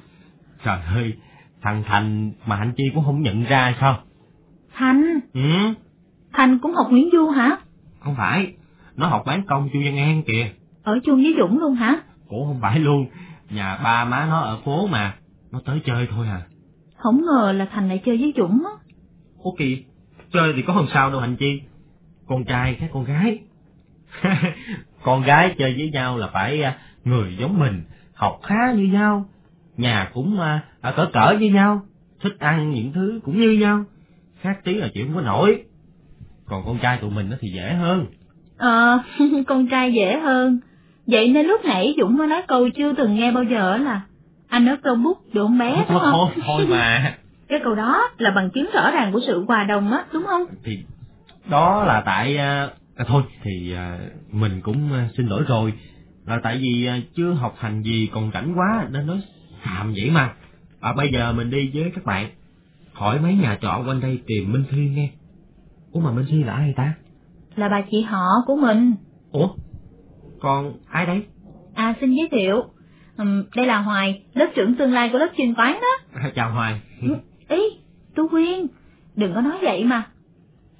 Trời ơi, thằng Thành mà Hạnh Chi cũng không nhận ra sao? Thành? Ừ. Thành cũng học Nguyễn Du hả? Không phải, nó học bán công Chu Văn An kìa. Ở chung với Dũng luôn hả? Cũng không phải luôn, nhà ba má nó ở phố mà, nó tới chơi thôi à. Không ngờ là Thành lại chơi với Dũng á. Ủa kỳ, chơi thì có làm sao đâu Hạnh Chi. Con trai khác con gái. con gái chơi với nhau là phải à, người giống mình, học khá như nhau, nhà cũng à, à, cỡ cỡ với nhau, thích ăn những thứ cũng như nhau, khác tí là chịu không có nổi. Còn con trai tụi mình nó thì dễ hơn. Ờ, con trai dễ hơn. Vậy nên lúc nãy Dũng mới nói câu chưa từng nghe bao giờ là anh ở câu bút được bé đúng không? Thôi, thôi mà. Cái câu đó là bằng chứng rõ ràng của sự hòa đồng á, đúng không? Thì đó là tại à, à, thôi thì à, mình cũng à, xin lỗi rồi. Là tại vì à, chưa học hành gì còn rảnh quá nên nói xàm vậy mà. À, bây giờ mình đi với các bạn. Hỏi mấy nhà trọ quanh đây tìm Minh Thi nghe. Ủa mà Minh Thi là ai ta? Là bà chị họ của mình. Ủa? Còn ai đấy à xin giới thiệu. Um, đây là Hoài lớp trưởng tương lai của lớp chuyên toán đó. À, chào Hoài. Ý Tú Quyên đừng có nói vậy mà.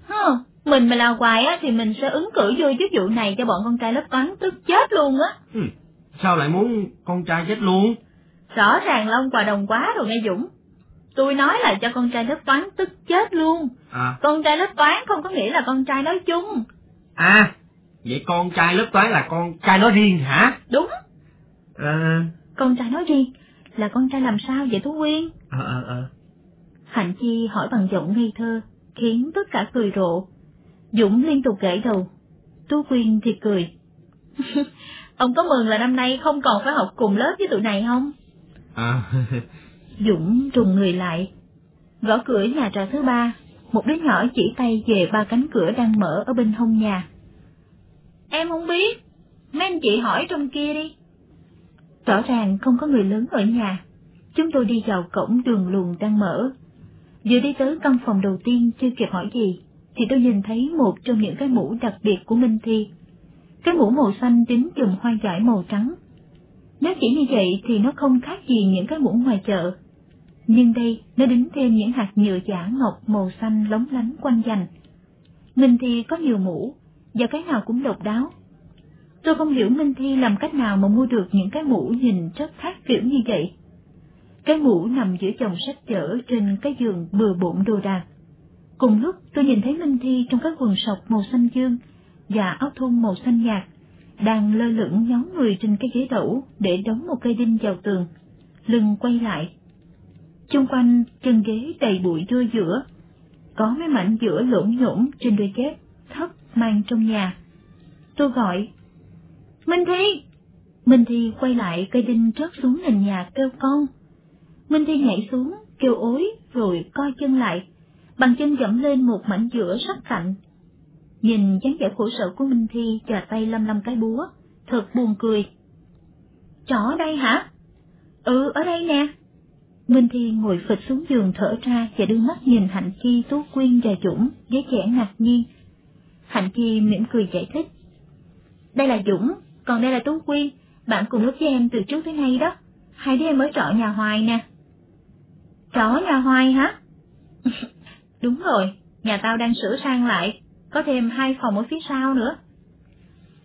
Hơ, mình mà là hoài á thì mình sẽ ứng cử vô chức vụ này cho bọn con trai lớp toán tức chết luôn á. Ừ, sao lại muốn con trai chết luôn? Rõ ràng là ông quà đồng quá rồi nghe Dũng. Tôi nói là cho con trai lớp toán tức chết luôn. À. Con trai lớp toán không có nghĩa là con trai nói chung. À, vậy con trai lớp toán là con trai nói riêng hả? Đúng. À. Con trai nói riêng là con trai làm sao vậy Thú Quyên? Ờ ờ ờ. Hạnh Chi hỏi bằng giọng ngây thơ, khiến tất cả cười rộ. Dũng liên tục gãy đầu. Tú Quyên thì cười. Ông có mừng là năm nay không còn phải học cùng lớp với tụi này không? À. Dũng trùng người lại. Gõ cửa nhà trọ thứ ba, một đứa nhỏ chỉ tay về ba cánh cửa đang mở ở bên hông nhà. Em không biết, mấy anh chị hỏi trong kia đi. Rõ ràng không có người lớn ở nhà. Chúng tôi đi vào cổng đường luồng đang mở. Vừa đi tới căn phòng đầu tiên chưa kịp hỏi gì, thì tôi nhìn thấy một trong những cái mũ đặc biệt của Minh Thi. Cái mũ màu xanh đính chùm hoa giải màu trắng. Nếu chỉ như vậy thì nó không khác gì những cái mũ ngoài chợ. Nhưng đây nó đính thêm những hạt nhựa giả ngọc màu xanh lóng lánh quanh dành. Minh Thi có nhiều mũ, và cái nào cũng độc đáo. Tôi không hiểu Minh Thi làm cách nào mà mua được những cái mũ nhìn rất khác kiểu như vậy. Cái mũ nằm giữa chồng sách vở trên cái giường bừa bộn đồ đạc. Cùng lúc tôi nhìn thấy Minh Thi trong các quần sọc màu xanh dương và áo thun màu xanh nhạt, đang lơ lửng nhóm người trên cái ghế đẩu để đóng một cây đinh vào tường, lưng quay lại. Chung quanh chân ghế đầy bụi rơi giữa, có mấy mảnh giữa lỗn nhổn trên đôi dép thấp mang trong nhà. Tôi gọi, Minh Thi! Minh Thi quay lại cây đinh rớt xuống nền nhà kêu con. Minh Thi nhảy xuống, kêu ối rồi coi chân lại bằng chân dẫm lên một mảnh giữa sắc cạnh. Nhìn dáng vẻ khổ sở của Minh Thi chờ tay lâm lâm cái búa, thật buồn cười. Chó đây hả? Ừ, ở đây nè. Minh Thi ngồi phịch xuống giường thở ra và đưa mắt nhìn Hạnh Chi, Tú Quyên và Dũng với vẻ ngạc nhiên. Hạnh Chi mỉm cười giải thích. Đây là Dũng, còn đây là Tú Quyên, bạn cùng lớp với em từ trước tới nay đó. Hai đứa em mới trọ nhà Hoài nè. Trọ nhà Hoài hả? Đúng rồi, nhà tao đang sửa sang lại, có thêm hai phòng ở phía sau nữa.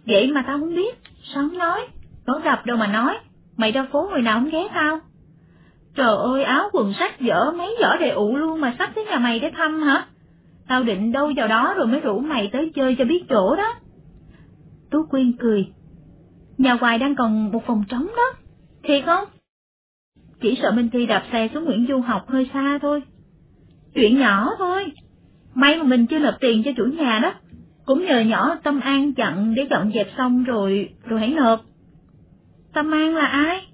Vậy mà tao không biết, sao không nói, có gặp đâu mà nói, mày ra phố người nào không ghé tao. Trời ơi, áo quần sách dở mấy giỏ đầy ụ luôn mà sắp tới nhà mày để thăm hả? Tao định đâu vào đó rồi mới rủ mày tới chơi cho biết chỗ đó. Tú Quyên cười. Nhà hoài đang còn một phòng trống đó. Thiệt không? chỉ sợ Minh Thi đạp xe xuống Nguyễn Du học hơi xa thôi. Chuyện nhỏ thôi. May mà mình chưa nộp tiền cho chủ nhà đó. Cũng nhờ nhỏ Tâm An chặn để dọn dẹp xong rồi, rồi hãy nộp. Tâm An là ai?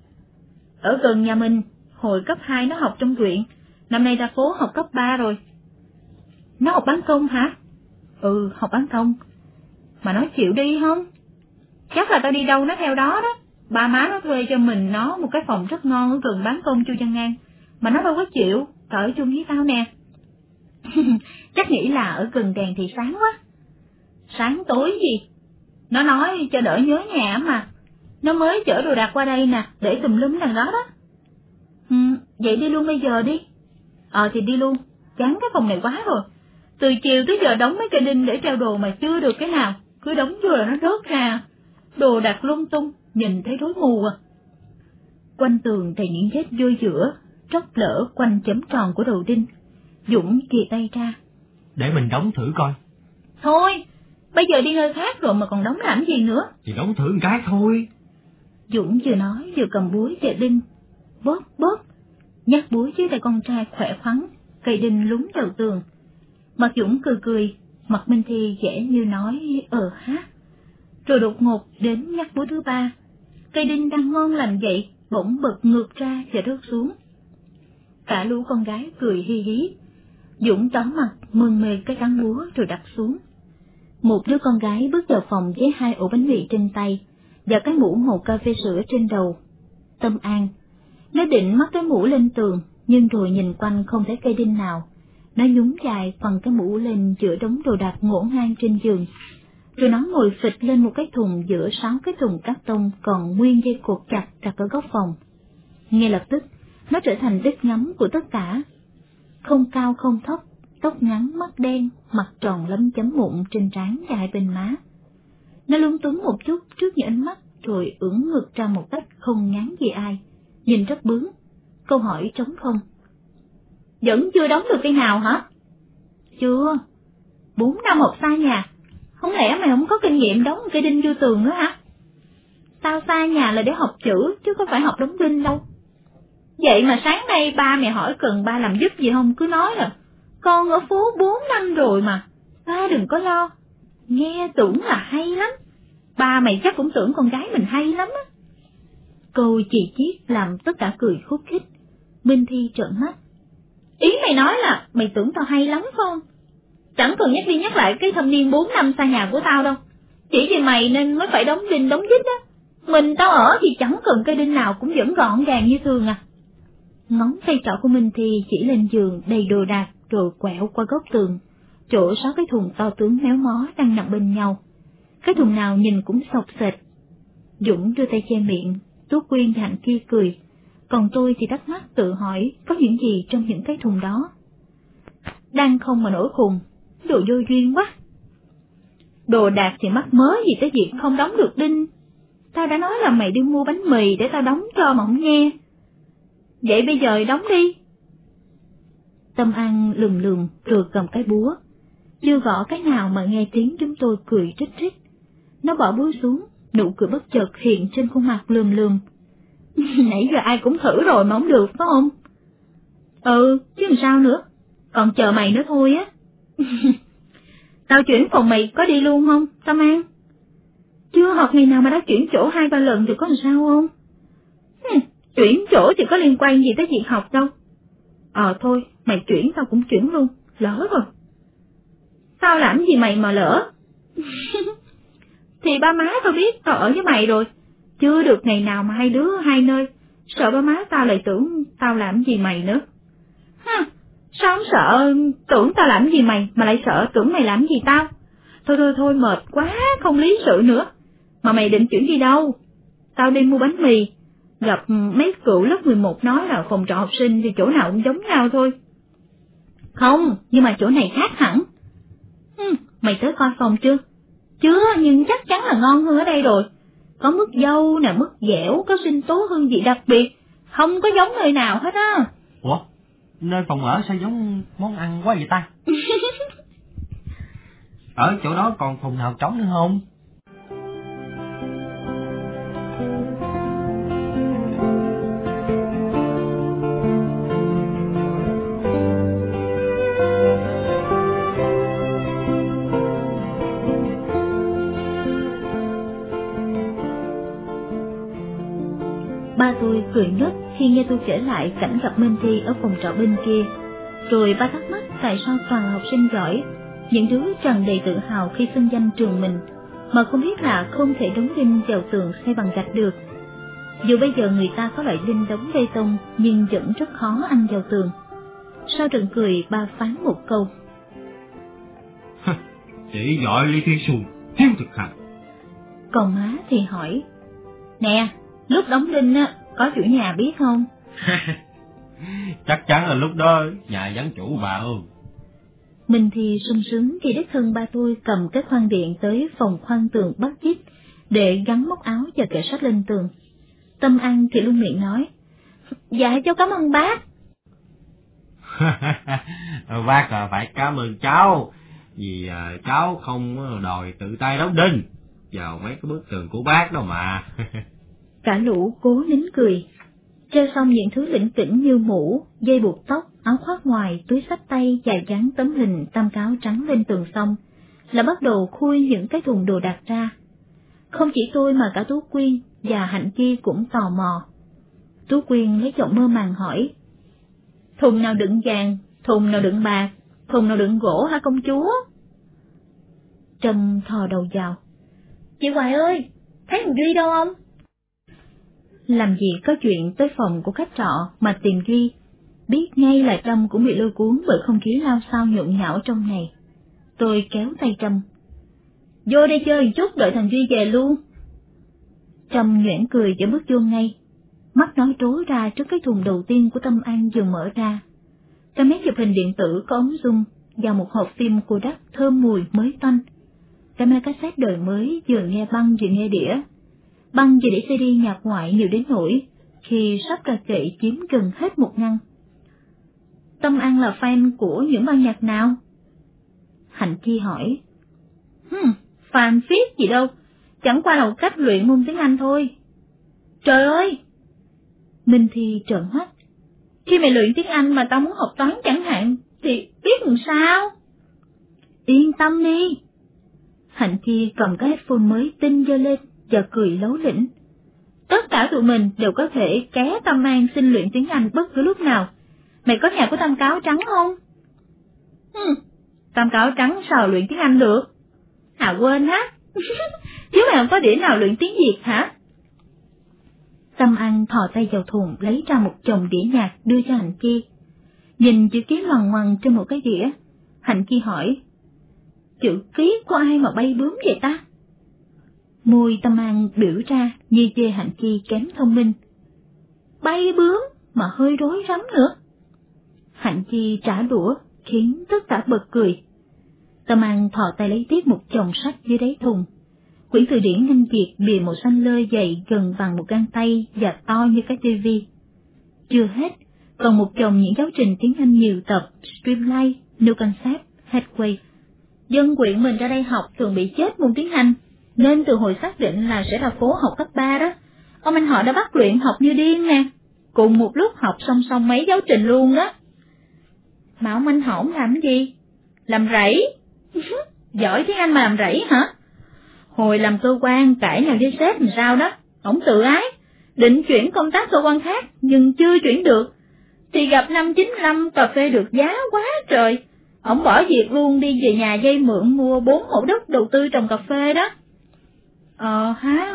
Ở gần nhà mình, hồi cấp 2 nó học trong huyện, năm nay ra phố học cấp 3 rồi. Nó học bán công hả? Ừ, học bán công. Mà nó chịu đi không? Chắc là tao đi đâu nó theo đó đó. Ba má nó thuê cho mình nó một cái phòng rất ngon ở gần bán công Chu Văn An. Mà nó đâu có chịu, ở chung với tao nè. Chắc nghĩ là ở gần đèn thì sáng quá. Sáng tối gì? Nó nói cho đỡ nhớ nhà mà. Nó mới chở đồ đạc qua đây nè, để tùm lum đằng đó đó. Ừ, vậy đi luôn bây giờ đi. Ờ thì đi luôn, chán cái phòng này quá rồi. Từ chiều tới giờ đóng mấy cây đinh để treo đồ mà chưa được cái nào, cứ đóng vô là nó rớt ra. Đồ đặt lung tung, nhìn thấy rối mù à. Quanh tường đầy những vết vôi giữa, tróc lỡ quanh chấm tròn của đầu đinh. Dũng kìa tay ra. Để mình đóng thử coi. Thôi, bây giờ đi nơi khác rồi mà còn đóng làm gì nữa. Thì đóng thử một cái thôi. Dũng vừa nói vừa cầm búi chạy đinh. Bóp bóp, nhắc búi dưới tay con trai khỏe khoắn, cây đinh lúng đầu tường. Mặt Dũng cười cười, mặt Minh Thi dễ như nói ờ hát. Rồi đột ngột đến nhắc búa thứ ba, cây đinh đang ngon lành vậy, bỗng bật ngược ra và rớt xuống. Cả lũ con gái cười hi hí, Dũng tóm mặt mừng mê cái cán búa rồi đặt xuống. Một đứa con gái bước vào phòng với hai ổ bánh mì trên tay và cái mũ màu cà phê sữa trên đầu. Tâm An, nó định mắc cái mũ lên tường, nhưng rồi nhìn quanh không thấy cây đinh nào. Nó nhún dài phần cái mũ lên giữa đống đồ đạc ngổn ngang trên giường. Rồi nó ngồi phịch lên một cái thùng giữa sáu cái thùng cắt tông còn nguyên dây cột chặt đặt ở góc phòng. Ngay lập tức, nó trở thành đích ngắm của tất cả. Không cao không thấp, tóc ngắn mắt đen, mặt tròn lấm chấm mụn trên trán và hai bên má. Nó lúng túng một chút trước những ánh mắt rồi ưỡn ngực ra một cách không ngán gì ai, nhìn rất bướng. Câu hỏi trống không. Vẫn chưa đóng được cái nào hả? Chưa. Bốn năm học xa nhà, không lẽ mày không có kinh nghiệm đóng cây đinh vô tường nữa hả? Tao xa nhà là để học chữ, chứ có phải học đóng đinh đâu. Vậy mà sáng nay ba mẹ hỏi cần ba làm giúp gì không, cứ nói à. con ở phố bốn năm rồi mà, ba đừng có lo. Nghe tưởng là hay lắm, ba mày chắc cũng tưởng con gái mình hay lắm á. Câu chỉ chiết làm tất cả cười khúc khích. Minh Thi trợn mắt. Ý mày nói là mày tưởng tao hay lắm phải không? Chẳng cần nhắc đi nhắc lại cái thâm niên bốn năm xa nhà của tao đâu. Chỉ vì mày nên mới phải đóng đinh đóng dít á. Mình tao ở thì chẳng cần cây đinh nào cũng vẫn gọn gàng như thường à. Ngón tay trỏ của Minh Thi chỉ lên giường đầy đồ đạc rồi quẹo qua góc tường, chỗ sáu cái thùng to tướng méo mó đang nằm bên nhau. Cái thùng nào nhìn cũng sọc sệt. Dũng đưa tay che miệng, Tú Quyên và Hạnh kia cười, còn tôi thì đắc mắc tự hỏi có những gì trong những cái thùng đó. Đang không mà nổi khùng, đồ vô duyên quá. Đồ đạc thì mắc mớ gì tới việc không đóng được đinh. Tao đã nói là mày đi mua bánh mì để tao đóng cho mà không nghe. Vậy bây giờ đóng đi. Tâm An lùm lùm rồi cầm cái búa. Chưa gõ cái nào mà nghe tiếng chúng tôi cười trích trích. Nó bỏ búa xuống, nụ cười bất chợt hiện trên khuôn mặt lườm lườm. Nãy giờ ai cũng thử rồi mà không được, phải không? Ừ, chứ làm sao nữa, còn chờ mày nữa thôi á. Tao chuyển phòng mày có đi luôn không, Tâm An? Chưa học ngày nào mà đã chuyển chỗ hai ba lần thì có làm sao không? Chuyển chỗ thì có liên quan gì tới việc học đâu. Ờ thôi, mày chuyển tao cũng chuyển luôn, lỡ rồi. Tao làm gì mày mà lỡ? thì ba má tao biết tao ở với mày rồi, chưa được ngày nào mà hai đứa hai nơi, sợ ba má tao lại tưởng tao làm gì mày nữa. Hừ, sao không sợ tưởng tao làm gì mày mà lại sợ tưởng mày làm gì tao? Thôi thôi thôi mệt quá, không lý sự nữa. Mà mày định chuyển đi đâu? Tao đi mua bánh mì, gặp mấy cựu lớp 11 nói là phòng trọ học sinh thì chỗ nào cũng giống nhau thôi. Không, nhưng mà chỗ này khác hẳn. Hừ, mày tới coi phòng chưa? Chưa, nhưng chắc chắn là ngon hơn ở đây rồi. Có mứt dâu nè, mứt dẻo, có sinh tố hương vị đặc biệt, không có giống nơi nào hết á. Ủa, nơi phòng ở sao giống món ăn quá vậy ta? ở chỗ đó còn phòng nào trống nữa không? Cười ngất khi nghe tôi kể lại cảnh gặp Minh Thi ở phòng trọ bên kia. Rồi ba thắc mắc tại sao toàn học sinh giỏi, những đứa tràn đầy tự hào khi xưng danh trường mình, mà không biết là không thể đóng đinh vào tường xây bằng gạch được. Dù bây giờ người ta có loại đinh đóng bê tông, nhưng vẫn rất khó ăn vào tường. Sau trận cười, ba phán một câu. Chỉ giỏi Lý Thiên Xuân, thiếu thực hành. Còn má thì hỏi, Nè, lúc đóng đinh á, có chủ nhà biết không? Chắc chắn là lúc đó nhà vắng chủ bà ơi. Mình thì sung sướng khi đích thân ba tôi cầm cái khoan điện tới phòng khoan tường bắt chít để gắn móc áo và kệ sách lên tường. Tâm An thì luôn miệng nói, Dạ cháu cảm ơn bác. bác à, phải cảm ơn cháu, vì à, cháu không đòi tự tay đóng đinh vào mấy cái bức tường của bác đâu mà. Cả lũ cố nín cười, treo xong những thứ lĩnh kỉnh như mũ, dây buộc tóc, áo khoác ngoài, túi sách tay và dán tấm hình tam cáo trắng lên tường xong, là bắt đầu khui những cái thùng đồ đạc ra. Không chỉ tôi mà cả Tú Quyên và Hạnh Chi cũng tò mò. Tú Quyên lấy giọng mơ màng hỏi, thùng nào đựng vàng, thùng nào đựng bạc, thùng nào đựng gỗ hả công chúa? Trâm thò đầu vào. Chị Hoài ơi, thấy thằng Duy đâu không? Làm gì có chuyện tới phòng của khách trọ mà tìm Duy, biết ngay là Trâm cũng bị lôi cuốn bởi không khí lao sao nhộn nhão trong này Tôi kéo tay Trâm. Vô đây chơi một chút đợi thằng Duy về luôn. Trâm nhuyễn cười và bước vô ngay. Mắt nói trố ra trước cái thùng đầu tiên của Tâm An vừa mở ra. Trong máy chụp hình điện tử có ống zoom và một hộp phim cô đắt thơm mùi mới tanh. Camera cassette đời mới vừa nghe băng vừa nghe đĩa. Băng vừa để CD nhạc ngoại nhiều đến nỗi khi sắp ra kệ chiếm gần hết một ngăn. Tâm An là fan của những ban nhạc nào? Hạnh Chi hỏi. Hmm, fan viết gì đâu, chẳng qua là cách luyện môn tiếng Anh thôi. Trời ơi! Minh Thi trợn mắt. Khi mày luyện tiếng Anh mà tao muốn học toán chẳng hạn, thì biết làm sao? Yên tâm đi. Hạnh Chi cầm cái headphone mới tinh dơ lên và cười lấu lĩnh. Tất cả tụi mình đều có thể ké Tâm An xin luyện tiếng Anh bất cứ lúc nào. Mày có nhà của tam cáo trắng không? Hmm, tam cáo trắng sao luyện tiếng Anh được? À quên á, chứ mày không có đĩa nào luyện tiếng Việt hả? Tâm An thò tay vào thùng lấy ra một chồng đĩa nhạc đưa cho Hạnh Chi. Nhìn chữ ký loằng ngoằng trên một cái đĩa, Hạnh Chi hỏi, chữ ký của ai mà bay bướm vậy ta? Môi Tâm An biểu ra như chê Hạnh Chi kém thông minh. Bay bướm mà hơi rối rắm nữa. Hạnh Chi trả đũa khiến tất cả bật cười. Tâm An thò tay lấy tiếp một chồng sách dưới đáy thùng. Quyển từ điển Anh Việt bìa màu xanh lơi dày gần bằng một găng tay và to như cái tivi. Chưa hết, còn một chồng những giáo trình tiếng Anh nhiều tập Streamline, New Concept, Headway. Dân quyện mình ra đây học thường bị chết môn tiếng Anh, nên từ hồi xác định là sẽ là phố học cấp 3 đó, ông anh họ đã bắt luyện học như điên nè, cùng một lúc học song song mấy giáo trình luôn đó. Mà ông anh họ làm gì? Làm rẫy? Giỏi tiếng Anh mà làm rẫy hả? Hồi làm cơ quan cãi nhau với sếp làm sao đó, ổng tự ái, định chuyển công tác cơ quan khác nhưng chưa chuyển được. Thì gặp năm 95 cà phê được giá quá trời, ổng bỏ việc luôn đi về nhà dây mượn mua bốn mẫu đất đầu tư trồng cà phê đó. Ờ ha,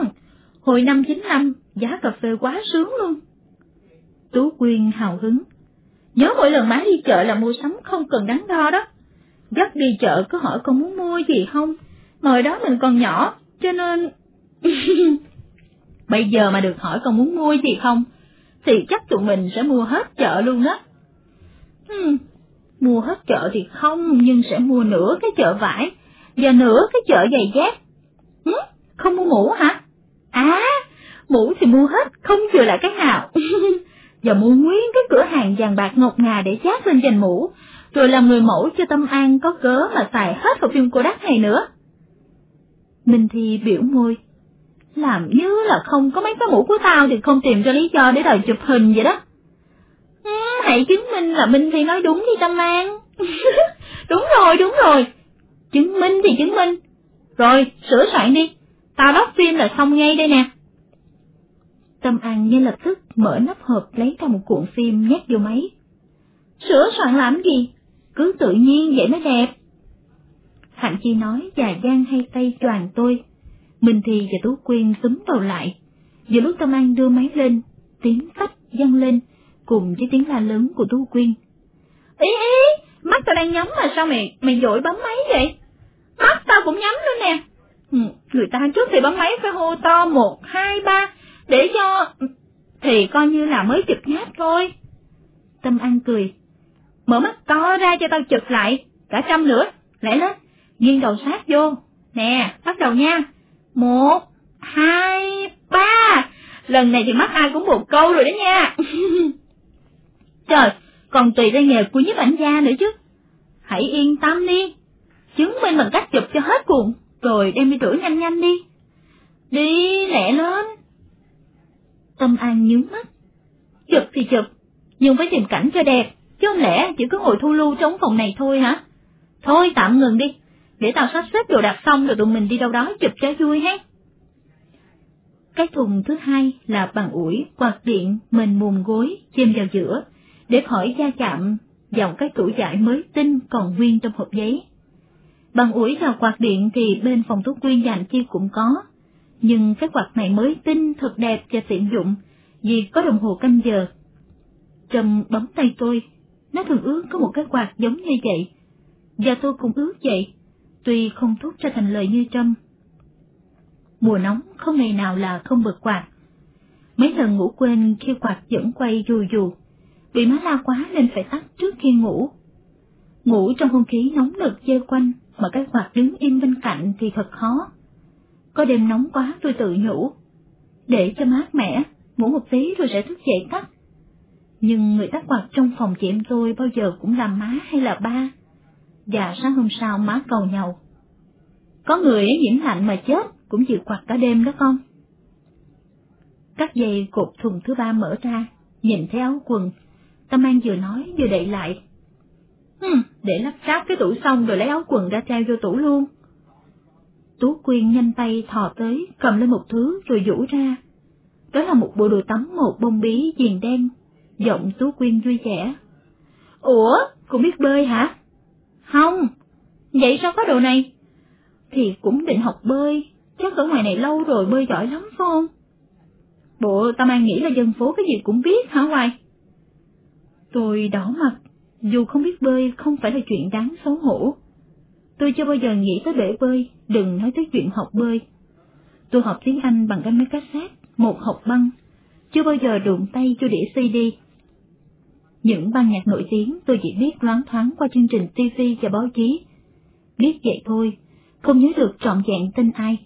hồi năm 95 giá cà phê quá sướng luôn. Tú Quyên hào hứng. Nhớ mỗi lần má đi chợ là mua sắm không cần đắn đo đó. Dắt đi chợ cứ hỏi con muốn mua gì không, mà hồi đó mình còn nhỏ, cho nên... Bây giờ mà được hỏi con muốn mua gì không, thì chắc tụi mình sẽ mua hết chợ luôn đó. Hmm, mua hết chợ thì không, nhưng sẽ mua nửa cái chợ vải, và nửa cái chợ giày dép. Hmm, không mua mũ hả? À, mũ thì mua hết, không chừa lại cái nào. và mua nguyên cái cửa hàng vàng bạc ngọc ngà để chát lên dành mũ, rồi làm người mẫu cho Tâm An có cớ mà xài hết hộp phim cô đắt này nữa. Minh Thi biểu môi. Làm như là không có mấy cái mũ của tao thì không tìm ra lý do để đòi chụp hình vậy đó. Ừ, hãy chứng minh là Minh Thi nói đúng đi Tâm An. đúng rồi, đúng rồi. Chứng minh thì chứng minh. Rồi, sửa soạn đi. Tao đọc phim là xong ngay đây nè. Tâm An ngay lập tức mở nắp hộp lấy ra một cuộn phim nhét vô máy. Sửa soạn làm gì? Cứ tự nhiên vậy mới đẹp. Hạnh Chi nói và Giang hay tay choàng tôi. mình thì và Tú Quyên túm đầu lại. Giữa lúc Tâm An đưa máy lên, tiếng tách văng lên, cùng với tiếng la lớn của Tú Quyên. Ý ý, mắt tao đang nhắm mà sao mày, mày dội bấm máy vậy? Mắt tao cũng nhắm nữa nè. Ừ, người ta trước thì bấm máy phải hô to một, hai, ba, để cho... Thì coi như là mới chụp nhát thôi. Tâm An cười. Mở mắt to ra cho tao chụp lại, cả trăm nữa, lẽ lên, nghiêng đầu sát vô. Nè, bắt đầu nha. Một, hai, ba. Lần này thì mắt ai cũng một câu rồi đó nha. Trời, còn tùy ra nghề của nhiếp ảnh gia nữa chứ. Hãy yên tâm đi, chứng minh bằng cách chụp cho hết cuộn, rồi đem đi rửa nhanh nhanh đi. Đi lẹ lên. Tâm An nhướng mắt. Chụp thì chụp, nhưng phải tìm cảnh cho đẹp, chứ không lẽ chỉ cứ ngồi thu lưu trong phòng này thôi hả? Thôi tạm ngừng đi, để tao sắp xếp đồ đạc xong rồi tụi mình đi đâu đó chụp cho vui hết. Cái thùng thứ hai là bằng ủi, quạt điện, mình mùm gối, chêm vào giữa, để khỏi da chạm vào cái tủ giải mới tinh còn nguyên trong hộp giấy. Bằng ủi vào quạt điện thì bên phòng tú quyên dành chi cũng có, nhưng cái quạt này mới tinh thật đẹp và tiện dụng, vì có đồng hồ canh giờ. Trầm bấm tay tôi, nó thường ước có một cái quạt giống như vậy, và tôi cũng ước vậy, tuy không thốt ra thành lời như Trâm. Mùa nóng không ngày nào là không bật quạt. Mấy lần ngủ quên khi quạt vẫn quay dù dù, bị má la quá nên phải tắt trước khi ngủ. Ngủ trong không khí nóng nực dơ quanh mà cái quạt đứng im bên cạnh thì thật khó. Có đêm nóng quá tôi tự nhủ, để cho mát mẻ, ngủ một tí rồi sẽ thức dậy tắt. Nhưng người tắt quạt trong phòng chị em tôi bao giờ cũng là má hay là ba, và sáng hôm sau má cầu nhau. Có người nhiễm lạnh mà chết cũng chịu quạt cả đêm đó con. Các dây cột thùng thứ ba mở ra, nhìn thấy áo quần, Tâm An vừa nói vừa đậy lại. Hừm, để lắp ráp cái tủ xong rồi lấy áo quần ra treo vô tủ luôn. Tú Quyên nhanh tay thò tới, cầm lên một thứ rồi vũ ra. Đó là một bộ đồ tắm một bông bí viền đen, giọng Tú Quyên vui vẻ. Ủa, cô biết bơi hả? Không, vậy sao có đồ này? Thì cũng định học bơi, chắc ở ngoài này lâu rồi bơi giỏi lắm phải không? Bộ Tâm An nghĩ là dân phố cái gì cũng biết hả Hoài? Tôi đỏ mặt, dù không biết bơi không phải là chuyện đáng xấu hổ. Tôi chưa bao giờ nghĩ tới bể bơi, đừng nói tới chuyện học bơi. Tôi học tiếng Anh bằng cái máy cassette, một học băng, chưa bao giờ đụng tay cho đĩa CD. Những ban nhạc nổi tiếng tôi chỉ biết loáng thoáng qua chương trình TV và báo chí. Biết vậy thôi, không nhớ được trọn vẹn tên ai.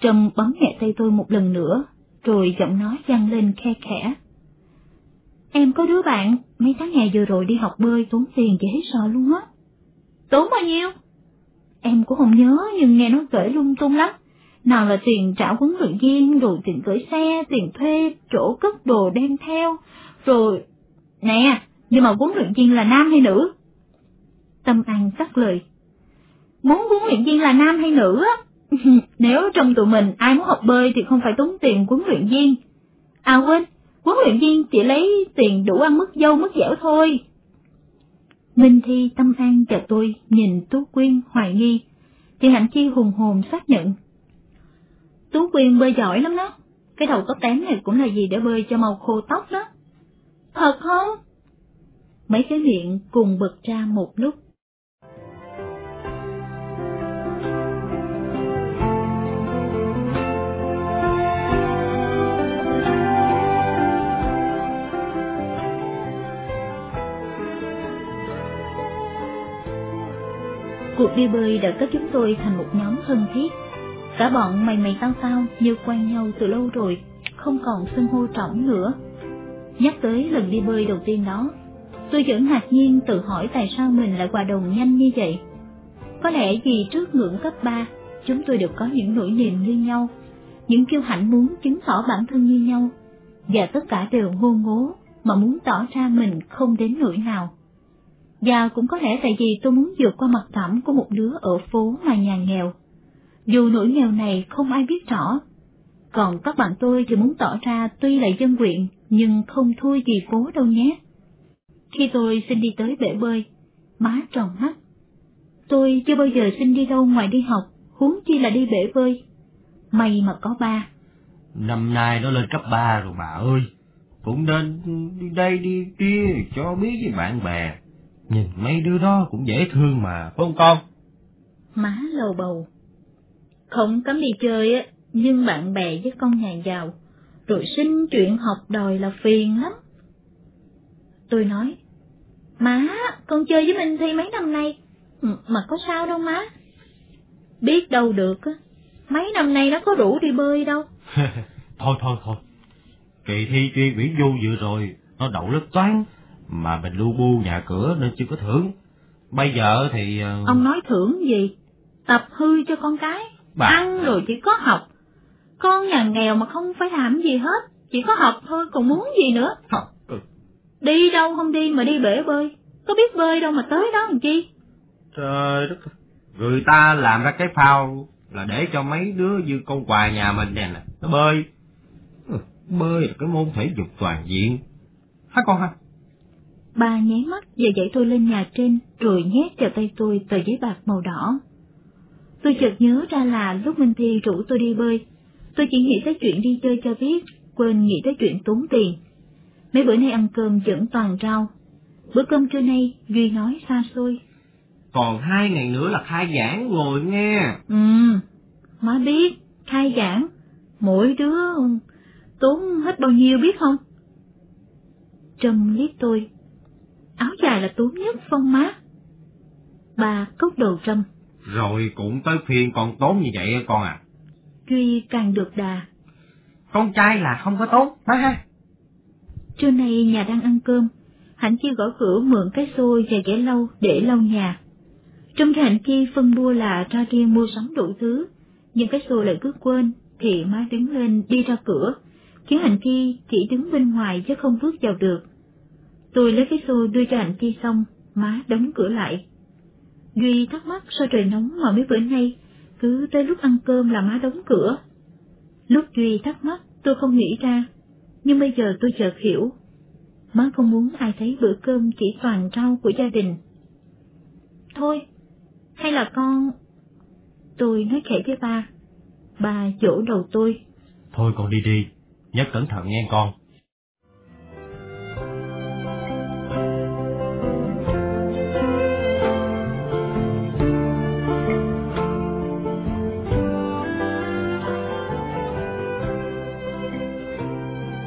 Trầm bấm nhẹ tay tôi một lần nữa, rồi giọng nói vang lên khe khẽ. Em có đứa bạn, mấy tháng ngày vừa rồi đi học bơi tốn tiền vậy hết sợ luôn á. Tốn bao nhiêu? Em cũng không nhớ nhưng nghe nó kể lung tung lắm. Nào là tiền trả huấn luyện viên, rồi tiền gửi xe, tiền thuê, chỗ cất đồ đem theo, rồi... Nè, nhưng mà huấn luyện viên là nam hay nữ? Tâm An cắt lời. Muốn huấn luyện viên là nam hay nữ á? Nếu trong tụi mình ai muốn học bơi thì không phải tốn tiền huấn luyện viên. À quên, huấn luyện viên chỉ lấy tiền đủ ăn mất dâu mất dẻo thôi. Minh Thi tâm an chờ tôi nhìn Tú Quyên hoài nghi, thì Hạnh Chi hùng hồn xác nhận. Tú Quyên bơi giỏi lắm đó, cái đầu tóc tém này cũng là gì để bơi cho màu khô tóc đó. Thật không? Mấy cái miệng cùng bật ra một lúc. Cuộc đi bơi đã kết chúng tôi thành một nhóm thân thiết. Cả bọn mày mày tao tao như quen nhau từ lâu rồi, không còn xưng hô trọng nữa. Nhắc tới lần đi bơi đầu tiên đó, tôi vẫn ngạc nhiên tự hỏi tại sao mình lại hòa đồng nhanh như vậy. Có lẽ vì trước ngưỡng cấp 3, chúng tôi đều có những nỗi niềm như nhau, những kiêu hãnh muốn chứng tỏ bản thân như nhau, và tất cả đều ngô ngố mà muốn tỏ ra mình không đến nỗi nào. Và cũng có lẽ tại vì tôi muốn vượt qua mặt thẳm của một đứa ở phố mà nhà nghèo. Dù nỗi nghèo này không ai biết rõ, Còn các bạn tôi thì muốn tỏ ra tuy là dân quyện, nhưng không thua gì phố đâu nhé. Khi tôi xin đi tới bể bơi, má tròn mắt. Tôi chưa bao giờ xin đi đâu ngoài đi học, huống chi là đi bể bơi. May mà có ba. Năm nay nó lên cấp ba rồi bà ơi. Cũng nên đi đây đi kia cho biết với bạn bè. Nhìn mấy đứa đó cũng dễ thương mà, phải không con? Má lầu bầu. Không cấm đi chơi á, nhưng bạn bè với con nhà giàu, rồi xin chuyện học đòi là phiền lắm. Tôi nói, má, con chơi với Minh Thi mấy năm nay, mà có sao đâu má. Biết đâu được á, mấy năm nay nó có rủ đi bơi đâu. thôi thôi thôi, kỳ thi chuyên viễn du vừa rồi, nó đậu lớp toán, mà mình lu bu nhà cửa nên chưa có thưởng. Bây giờ thì... Uh... Ông nói thưởng gì? Tập hư cho con cái, Bà... ăn rồi chỉ có học. Con nhà nghèo mà không phải làm gì hết, chỉ có học thôi, còn muốn gì nữa. Học. Ừ. Đi đâu không đi mà đi bể bơi, có biết bơi đâu mà tới đó làm chi. Trời đất người ta làm ra cái phao là để cho mấy đứa như con quà nhà mình nè, nó bơi. Ừ, bơi là cái môn thể dục toàn diện. Hả con hả? Ba nháy mắt và dạy tôi lên nhà trên, rồi nhét vào tay tôi tờ giấy bạc màu đỏ. Tôi chợt nhớ ra là lúc Minh Thi rủ tôi đi bơi, tôi chỉ nghĩ tới chuyện đi chơi cho biết, quên nghĩ tới chuyện tốn tiền. Mấy bữa nay ăn cơm vẫn toàn rau. Bữa cơm trưa nay, Duy nói xa xôi. Còn hai ngày nữa là khai giảng rồi nghe. Ừ, má biết, khai giảng. Mỗi đứa tốn hết bao nhiêu biết không? Trâm liếc tôi, áo dài là tốn nhất phong má. Bà cốc đầu trâm. Rồi cũng tới phiên con tốn như vậy con à. Duy càng được đà. Con trai là không có tốt, má ha. Trưa nay nhà đang ăn cơm, Hạnh Chi gõ cửa mượn cái xôi và ghẻ lâu để lau nhà. Trong khi Hạnh Chi phân bua là ra riêng mua sắm đủ thứ, nhưng cái xôi lại cứ quên, thì má đứng lên đi ra cửa, khiến Hạnh Chi chỉ đứng bên ngoài chứ không bước vào được. Tôi lấy cái xô đưa cho anh Chi xong, má đóng cửa lại. Duy thắc mắc sao trời nóng mà mấy bữa nay, cứ tới lúc ăn cơm là má đóng cửa. Lúc Duy thắc mắc tôi không nghĩ ra, nhưng bây giờ tôi chợt hiểu. Má không muốn ai thấy bữa cơm chỉ toàn rau của gia đình. Thôi, hay là con... Tôi nói khẽ với ba. Ba dỗ đầu tôi. Thôi con đi đi, nhớ cẩn thận nghe con.